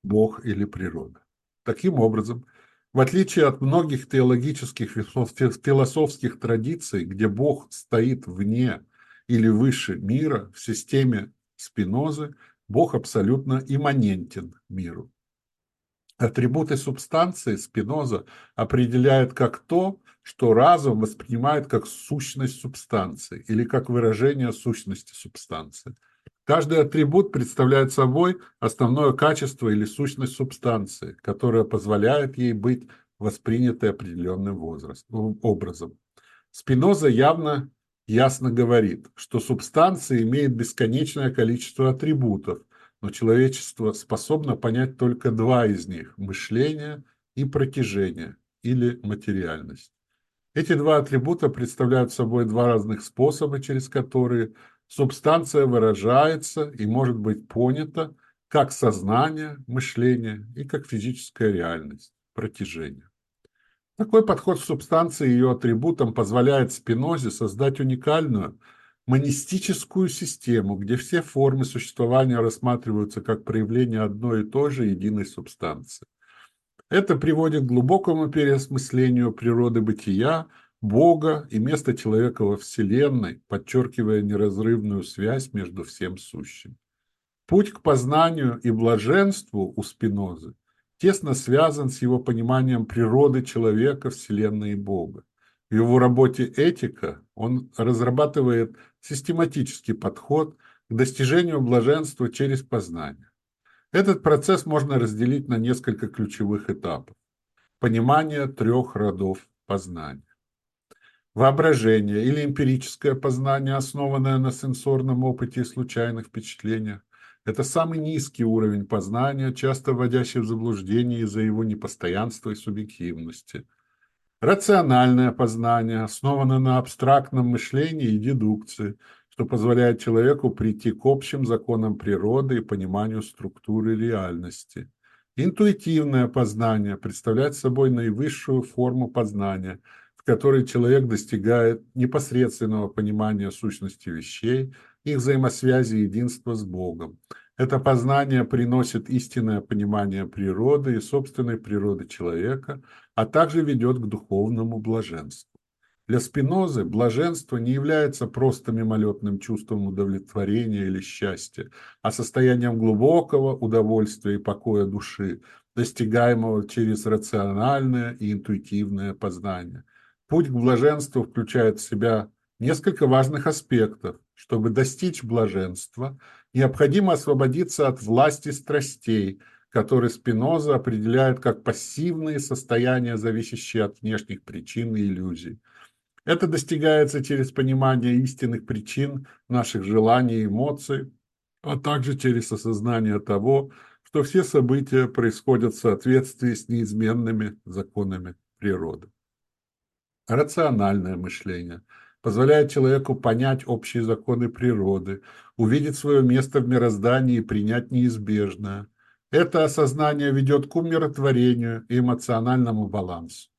Бог или природа. Таким образом, в отличие от многих теологических философских традиций, где Бог стоит вне или выше мира, в системе Спинозы Бог абсолютно имманентен миру. Атрибуты субстанции Спиноза определяет как то, что разум воспринимает как сущность субстанции или как выражение сущности субстанции – Каждый атрибут представляет собой основное качество или сущность субстанции, которая позволяет ей быть воспринятой определенным возрастом, образом. Спиноза явно ясно говорит, что субстанция имеет бесконечное количество атрибутов, но человечество способно понять только два из них – мышление и протяжение или материальность. Эти два атрибута представляют собой два разных способа, через которые субстанция выражается и может быть понята как сознание, мышление и как физическая реальность, протяжение. Такой подход к субстанции и ее атрибутам позволяет Спинозе создать уникальную монистическую систему, где все формы существования рассматриваются как проявление одной и той же единой субстанции. Это приводит к глубокому переосмыслению природы бытия, Бога и место человека во Вселенной, подчеркивая неразрывную связь между всем сущим. Путь к познанию и блаженству у Спинозы тесно связан с его пониманием природы человека, Вселенной и Бога. В его работе «Этика» он разрабатывает систематический подход к достижению блаженства через познание. Этот процесс можно разделить на несколько ключевых этапов. Понимание трех родов познания. Воображение или эмпирическое познание, основанное на сенсорном опыте и случайных впечатлениях, это самый низкий уровень познания, часто вводящий в заблуждение из-за его непостоянства и субъективности. Рациональное познание основано на абстрактном мышлении и дедукции, что позволяет человеку прийти к общим законам природы и пониманию структуры реальности. Интуитивное познание представляет собой наивысшую форму познания – в которой человек достигает непосредственного понимания сущности вещей, их взаимосвязи и единства с Богом. Это познание приносит истинное понимание природы и собственной природы человека, а также ведет к духовному блаженству. Для Спинозы блаженство не является просто мимолетным чувством удовлетворения или счастья, а состоянием глубокого удовольствия и покоя души, достигаемого через рациональное и интуитивное познание. Путь к блаженству включает в себя несколько важных аспектов. Чтобы достичь блаженства, необходимо освободиться от власти страстей, которые Спиноза определяет как пассивные состояния, зависящие от внешних причин и иллюзий. Это достигается через понимание истинных причин наших желаний и эмоций, а также через осознание того, что все события происходят в соответствии с неизменными законами природы. Рациональное мышление позволяет человеку понять общие законы природы, увидеть свое место в мироздании и принять неизбежное. Это осознание ведет к умиротворению и эмоциональному балансу.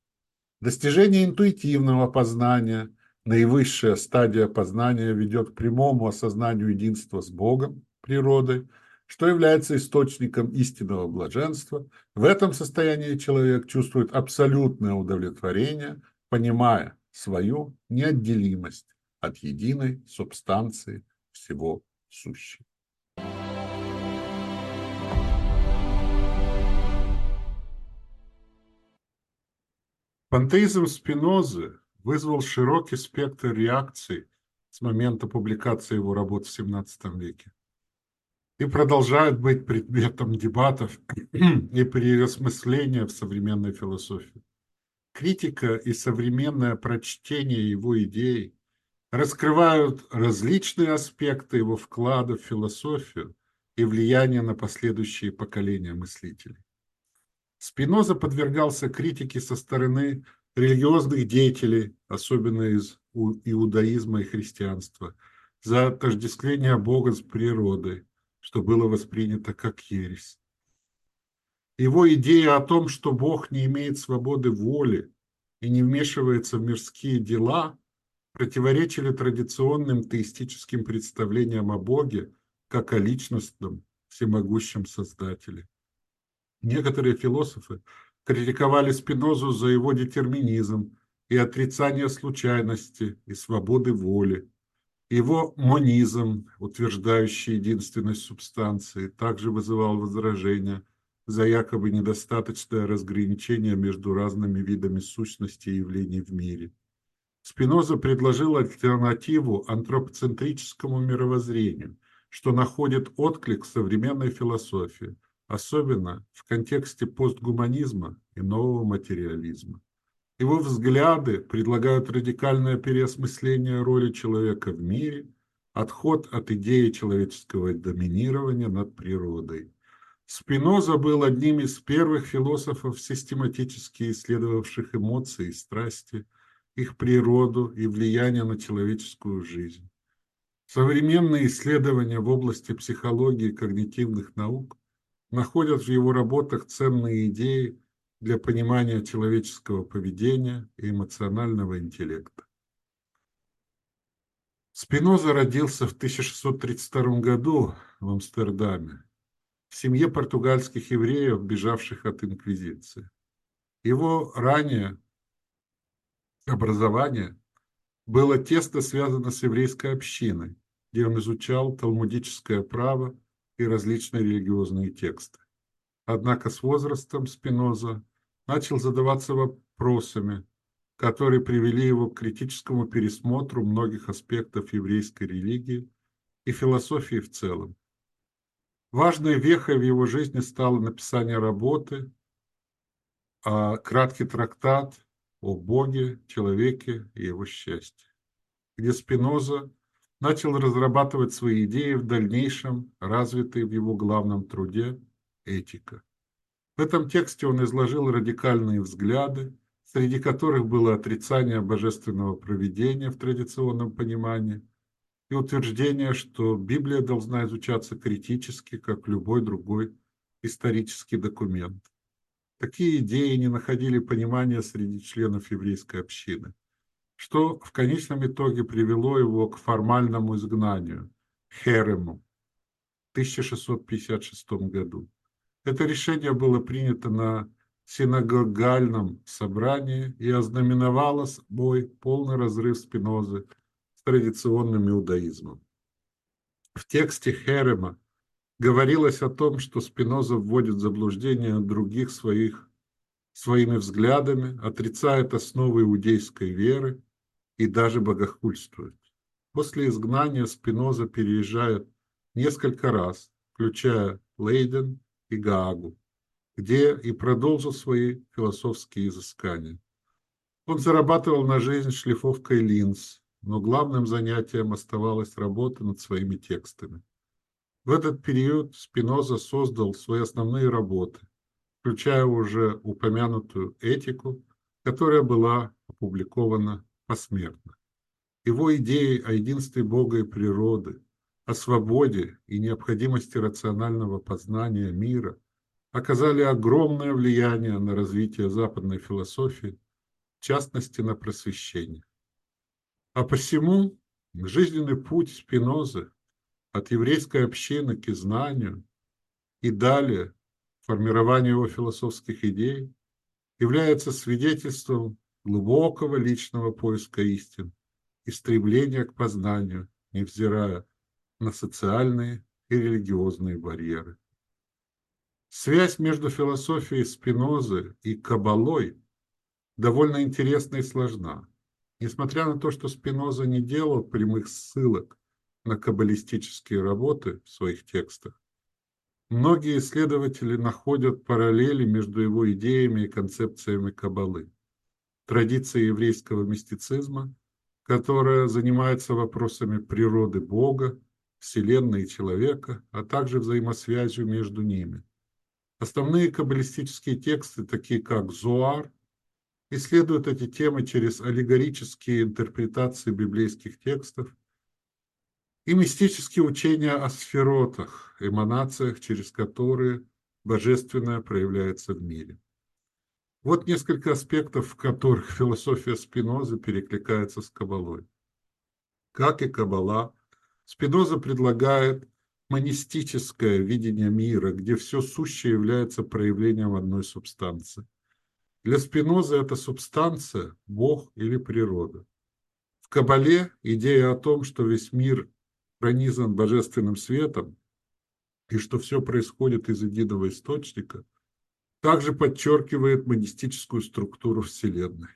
Достижение интуитивного познания, наивысшая стадия познания, ведет к прямому осознанию единства с Богом, природой, что является источником истинного блаженства. В этом состоянии человек чувствует абсолютное удовлетворение, понимая свою неотделимость от единой субстанции всего сущего. Пантеизм Спинозы вызвал широкий спектр реакций с момента публикации его работ в XVII веке и продолжает быть предметом дебатов и переосмысления в современной философии. Критика и современное прочтение его идей раскрывают различные аспекты его вклада в философию и влияние на последующие поколения мыслителей. Спиноза подвергался критике со стороны религиозных деятелей, особенно из иудаизма и христианства, за отождествление Бога с природой, что было воспринято как ересь. Его идея о том, что Бог не имеет свободы воли и не вмешивается в мирские дела, противоречили традиционным теистическим представлениям о Боге как о личностном, всемогущем Создателе. Некоторые философы критиковали Спинозу за его детерминизм и отрицание случайности и свободы воли. Его монизм, утверждающий единственность субстанции, также вызывал возражения за якобы недостаточное разграничение между разными видами сущности и явлений в мире. Спиноза предложил альтернативу антропоцентрическому мировоззрению, что находит отклик в современной философии – особенно в контексте постгуманизма и нового материализма. Его взгляды предлагают радикальное переосмысление роли человека в мире, отход от идеи человеческого доминирования над природой. Спиноза был одним из первых философов, систематически исследовавших эмоции и страсти, их природу и влияние на человеческую жизнь. Современные исследования в области психологии и когнитивных наук находят в его работах ценные идеи для понимания человеческого поведения и эмоционального интеллекта. Спиноза родился в 1632 году в Амстердаме в семье португальских евреев, бежавших от инквизиции. Его ранее образование было тесно связано с еврейской общиной, где он изучал талмудическое право и различные религиозные тексты. Однако с возрастом Спиноза начал задаваться вопросами, которые привели его к критическому пересмотру многих аспектов еврейской религии и философии в целом. Важной вехой в его жизни стало написание работы, а краткий трактат о Боге, человеке и его счастье, где Спиноза начал разрабатывать свои идеи в дальнейшем, развитые в его главном труде «Этика». В этом тексте он изложил радикальные взгляды, среди которых было отрицание божественного проведения в традиционном понимании и утверждение, что Библия должна изучаться критически, как любой другой исторический документ. Такие идеи не находили понимания среди членов еврейской общины что в конечном итоге привело его к формальному изгнанию, Херему, в 1656 году. Это решение было принято на синагогальном собрании и ознаменовало собой полный разрыв Спинозы традиционным иудаизмом. В тексте Херема говорилось о том, что Спиноза вводит в заблуждение других своих, своими взглядами, отрицает основы иудейской веры и даже богохульствует. После изгнания Спиноза переезжает несколько раз, включая Лейден и Гаагу, где и продолжил свои философские изыскания. Он зарабатывал на жизнь шлифовкой линз, но главным занятием оставалась работа над своими текстами. В этот период Спиноза создал свои основные работы, включая уже упомянутую «Этику», которая была опубликована посмертно. Его идеи о единстве Бога и природы, о свободе и необходимости рационального познания мира оказали огромное влияние на развитие западной философии, в частности на просвещение. А посему жизненный путь Спинозы от еврейской общины к знанию и далее формированию его философских идей является свидетельством глубокого личного поиска истин и стремления к познанию, невзирая на социальные и религиозные барьеры. Связь между философией Спинозы и Кабалой довольно интересна и сложна. Несмотря на то, что Спиноза не делал прямых ссылок на каббалистические работы в своих текстах, многие исследователи находят параллели между его идеями и концепциями Каббалы. Традиция еврейского мистицизма которая занимается вопросами природы Бога, Вселенной и человека, а также взаимосвязью между ними. Основные каббалистические тексты, такие как Зоар, исследуют эти темы через аллегорические интерпретации библейских текстов и мистические учения о сферотах, эманациях, через которые божественное проявляется в мире. Вот несколько аспектов, в которых философия Спинозы перекликается с Кабалой. Как и Кабала, Спиноза предлагает монистическое видение мира, где все сущее является проявлением одной субстанции. Для Спиноза эта субстанция – Бог или природа. В Кабале идея о том, что весь мир пронизан божественным светом и что все происходит из единого источника – также подчеркивает монистическую структуру Вселенной.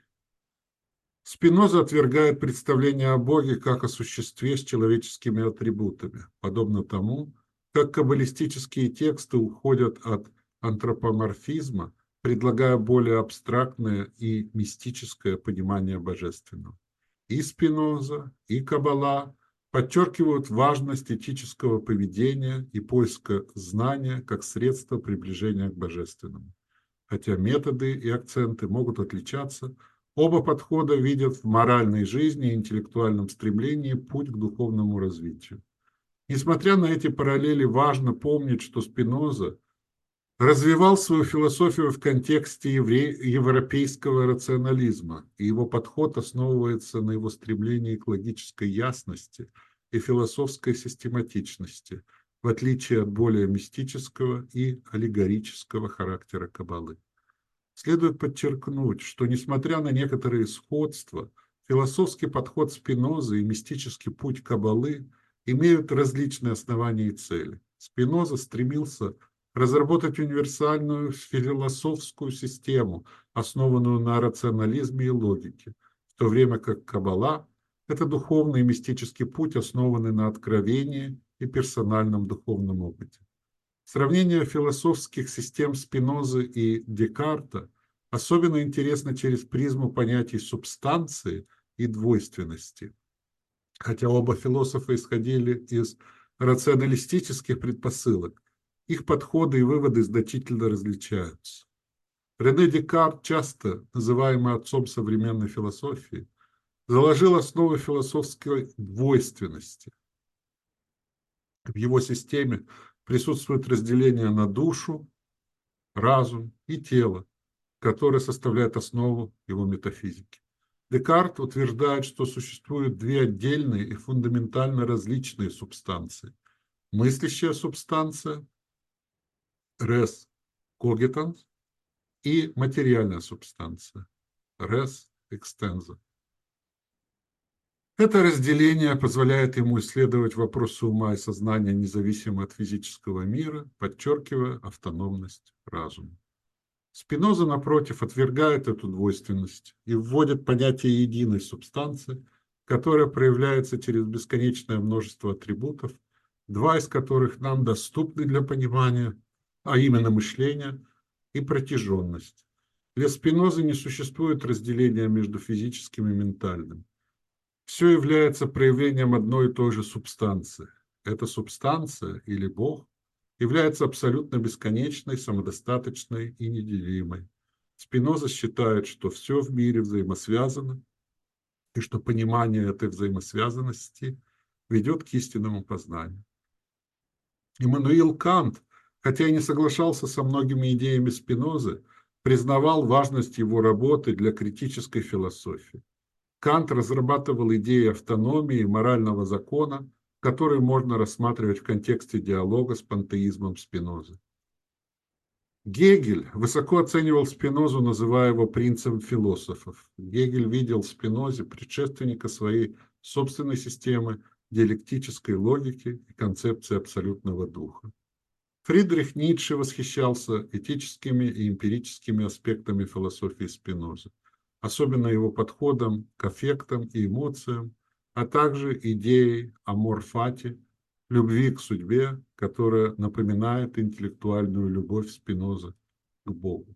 Спиноза отвергает представление о Боге как о существе с человеческими атрибутами, подобно тому, как каббалистические тексты уходят от антропоморфизма, предлагая более абстрактное и мистическое понимание божественного. И Спиноза, и Каббала подчеркивают важность этического поведения и поиска знания как средства приближения к божественному. Хотя методы и акценты могут отличаться, оба подхода видят в моральной жизни и интеллектуальном стремлении путь к духовному развитию. Несмотря на эти параллели, важно помнить, что Спиноза развивал свою философию в контексте евре... европейского рационализма, и его подход основывается на его стремлении к логической ясности – и философской систематичности, в отличие от более мистического и аллегорического характера Каббалы. Следует подчеркнуть, что несмотря на некоторые сходства, философский подход Спинозы и мистический путь Каббалы имеют различные основания и цели. Спиноза стремился разработать универсальную философскую систему, основанную на рационализме и логике, в то время как Каббала это духовный и мистический путь, основанный на откровении и персональном духовном опыте. Сравнение философских систем Спинозы и Декарта особенно интересно через призму понятий субстанции и двойственности. Хотя оба философа исходили из рационалистических предпосылок, их подходы и выводы значительно различаются. Рене Декарт, часто называемый отцом современной философии, заложил основы философской двойственности. В его системе присутствует разделение на душу, разум и тело, которое составляет основу его метафизики. Декарт утверждает, что существуют две отдельные и фундаментально различные субстанции. Мыслящая субстанция, res cogitans, и материальная субстанция, res extensa. Это разделение позволяет ему исследовать вопросы ума и сознания независимо от физического мира, подчеркивая автономность разума. Спиноза, напротив, отвергает эту двойственность и вводит понятие единой субстанции, которая проявляется через бесконечное множество атрибутов, два из которых нам доступны для понимания, а именно мышление и протяженность. Для Спинозы не существует разделения между физическим и ментальным. Все является проявлением одной и той же субстанции. Эта субстанция или Бог является абсолютно бесконечной, самодостаточной и неделимой. Спиноза считает, что все в мире взаимосвязано, и что понимание этой взаимосвязанности ведет к истинному познанию. Иммануил Кант, хотя и не соглашался со многими идеями Спинозы, признавал важность его работы для критической философии. Кант разрабатывал идеи автономии и морального закона, которые можно рассматривать в контексте диалога с пантеизмом Спинозы. Гегель высоко оценивал Спинозу, называя его принцем философов. Гегель видел в Спинозе предшественника своей собственной системы диалектической логики и концепции абсолютного духа. Фридрих Ницше восхищался этическими и эмпирическими аспектами философии Спинозы, особенно его подходом к аффектам и эмоциям, а также идеей о морфате, любви к судьбе, которая напоминает интеллектуальную любовь Спиноза к Богу.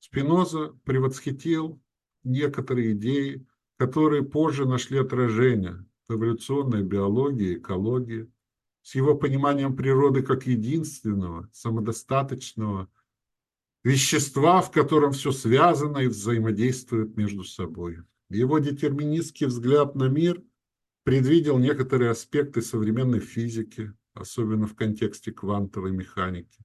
Спиноза превосхитил некоторые идеи, которые позже нашли отражение в эволюционной биологии, экологии, с его пониманием природы как единственного, самодостаточного вещества, в котором все связано и взаимодействует между собой. Его детерминистский взгляд на мир предвидел некоторые аспекты современной физики, особенно в контексте квантовой механики,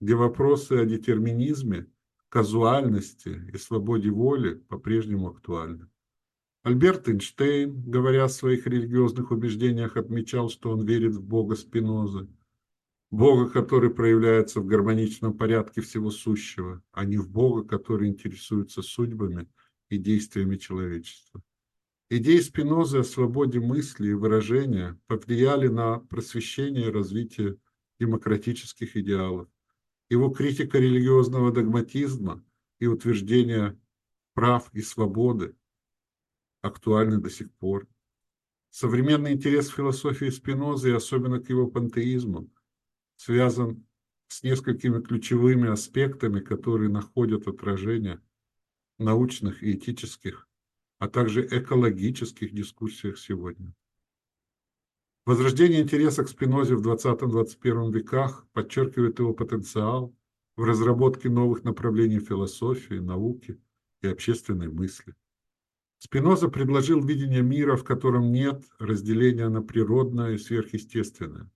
где вопросы о детерминизме, казуальности и свободе воли по-прежнему актуальны. Альберт Эйнштейн, говоря о своих религиозных убеждениях, отмечал, что он верит в Бога Спинозы, Бога, который проявляется в гармоничном порядке всего сущего, а не в Бога, который интересуется судьбами и действиями человечества. Идеи Спинозы о свободе мысли и выражения повлияли на просвещение и развитие демократических идеалов. Его критика религиозного догматизма и утверждения прав и свободы актуальны до сих пор. Современный интерес к философии Спинозы, и особенно к его пантеизму, связан с несколькими ключевыми аспектами, которые находят отражение в научных и этических а также экологических дискуссиях сегодня. Возрождение интереса к Спинозе в 20-21 веках подчеркивает его потенциал в разработке новых направлений философии, науки и общественной мысли. Спиноза предложил видение мира, в котором нет разделения на природное и сверхъестественное,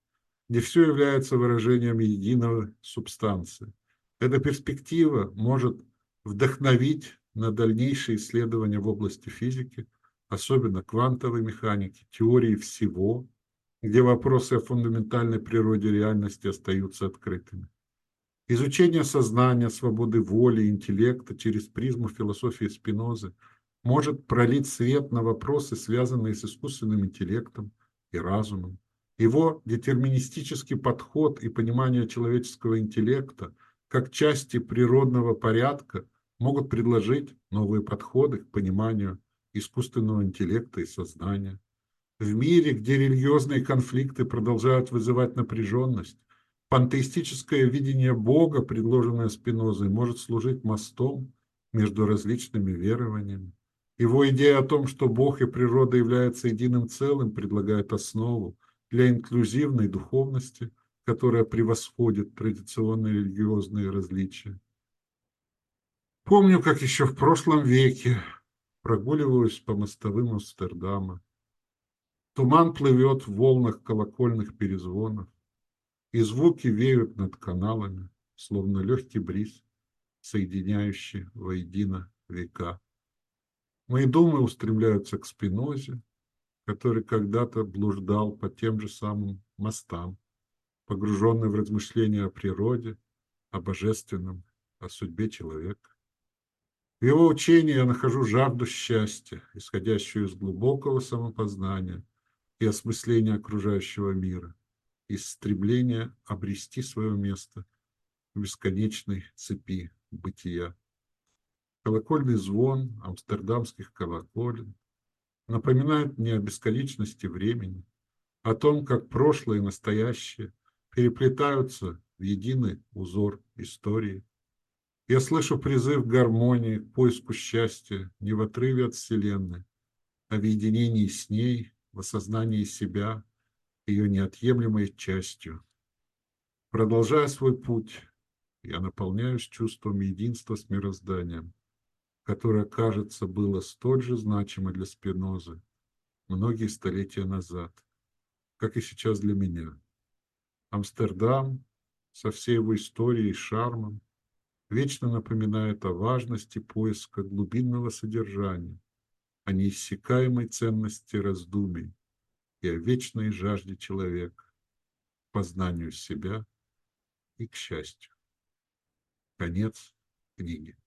где все является выражением единого субстанции. Эта перспектива может вдохновить на дальнейшие исследования в области физики, особенно квантовой механики, теории всего, где вопросы о фундаментальной природе реальности остаются открытыми. Изучение сознания, свободы воли, интеллекта через призму философии Спинозы может пролить свет на вопросы, связанные с искусственным интеллектом и разумом. Его детерминистический подход и понимание человеческого интеллекта как части природного порядка – могут предложить новые подходы к пониманию искусственного интеллекта и сознания. В мире, где религиозные конфликты продолжают вызывать напряженность, пантеистическое видение Бога, предложенное Спинозой, может служить мостом между различными верованиями. Его идея о том, что Бог и природа являются единым целым, предлагает основу для инклюзивной духовности, которая превосходит традиционные религиозные различия. Помню, как еще в прошлом веке прогуливаюсь по мостовым Амстердама. Туман плывет в волнах колокольных перезвонов, и звуки веют над каналами, словно легкий бриз, соединяющий воедино века. Мои думы устремляются к Спинозе, который когда-то блуждал по тем же самым мостам, погруженный в размышления о природе, о божественном, о судьбе человека. В его учении я нахожу жажду счастья, исходящую из глубокого самопознания и осмысления окружающего мира, из стремления обрести свое место в бесконечной цепи бытия. Колокольный звон амстердамских колоколен напоминает мне о бесконечности времени, о том, как прошлое и настоящее переплетаются в единый узор истории, Я слышу призыв гармонии, к поиску счастья, не в отрыве от Вселенной, а в единении с ней, в осознании себя, ее неотъемлемой частью. Продолжая свой путь, я наполняюсь чувством единства с мирозданием, которое, кажется, было столь же значимо для Спинозы многие столетия назад, как и сейчас для меня. Амстердам со всей его историей и шармом вечно напоминает о важности поиска глубинного содержания, о неиссякаемой ценности раздумий и о вечной жажде человека к познанию себя и к счастью. Конец книги.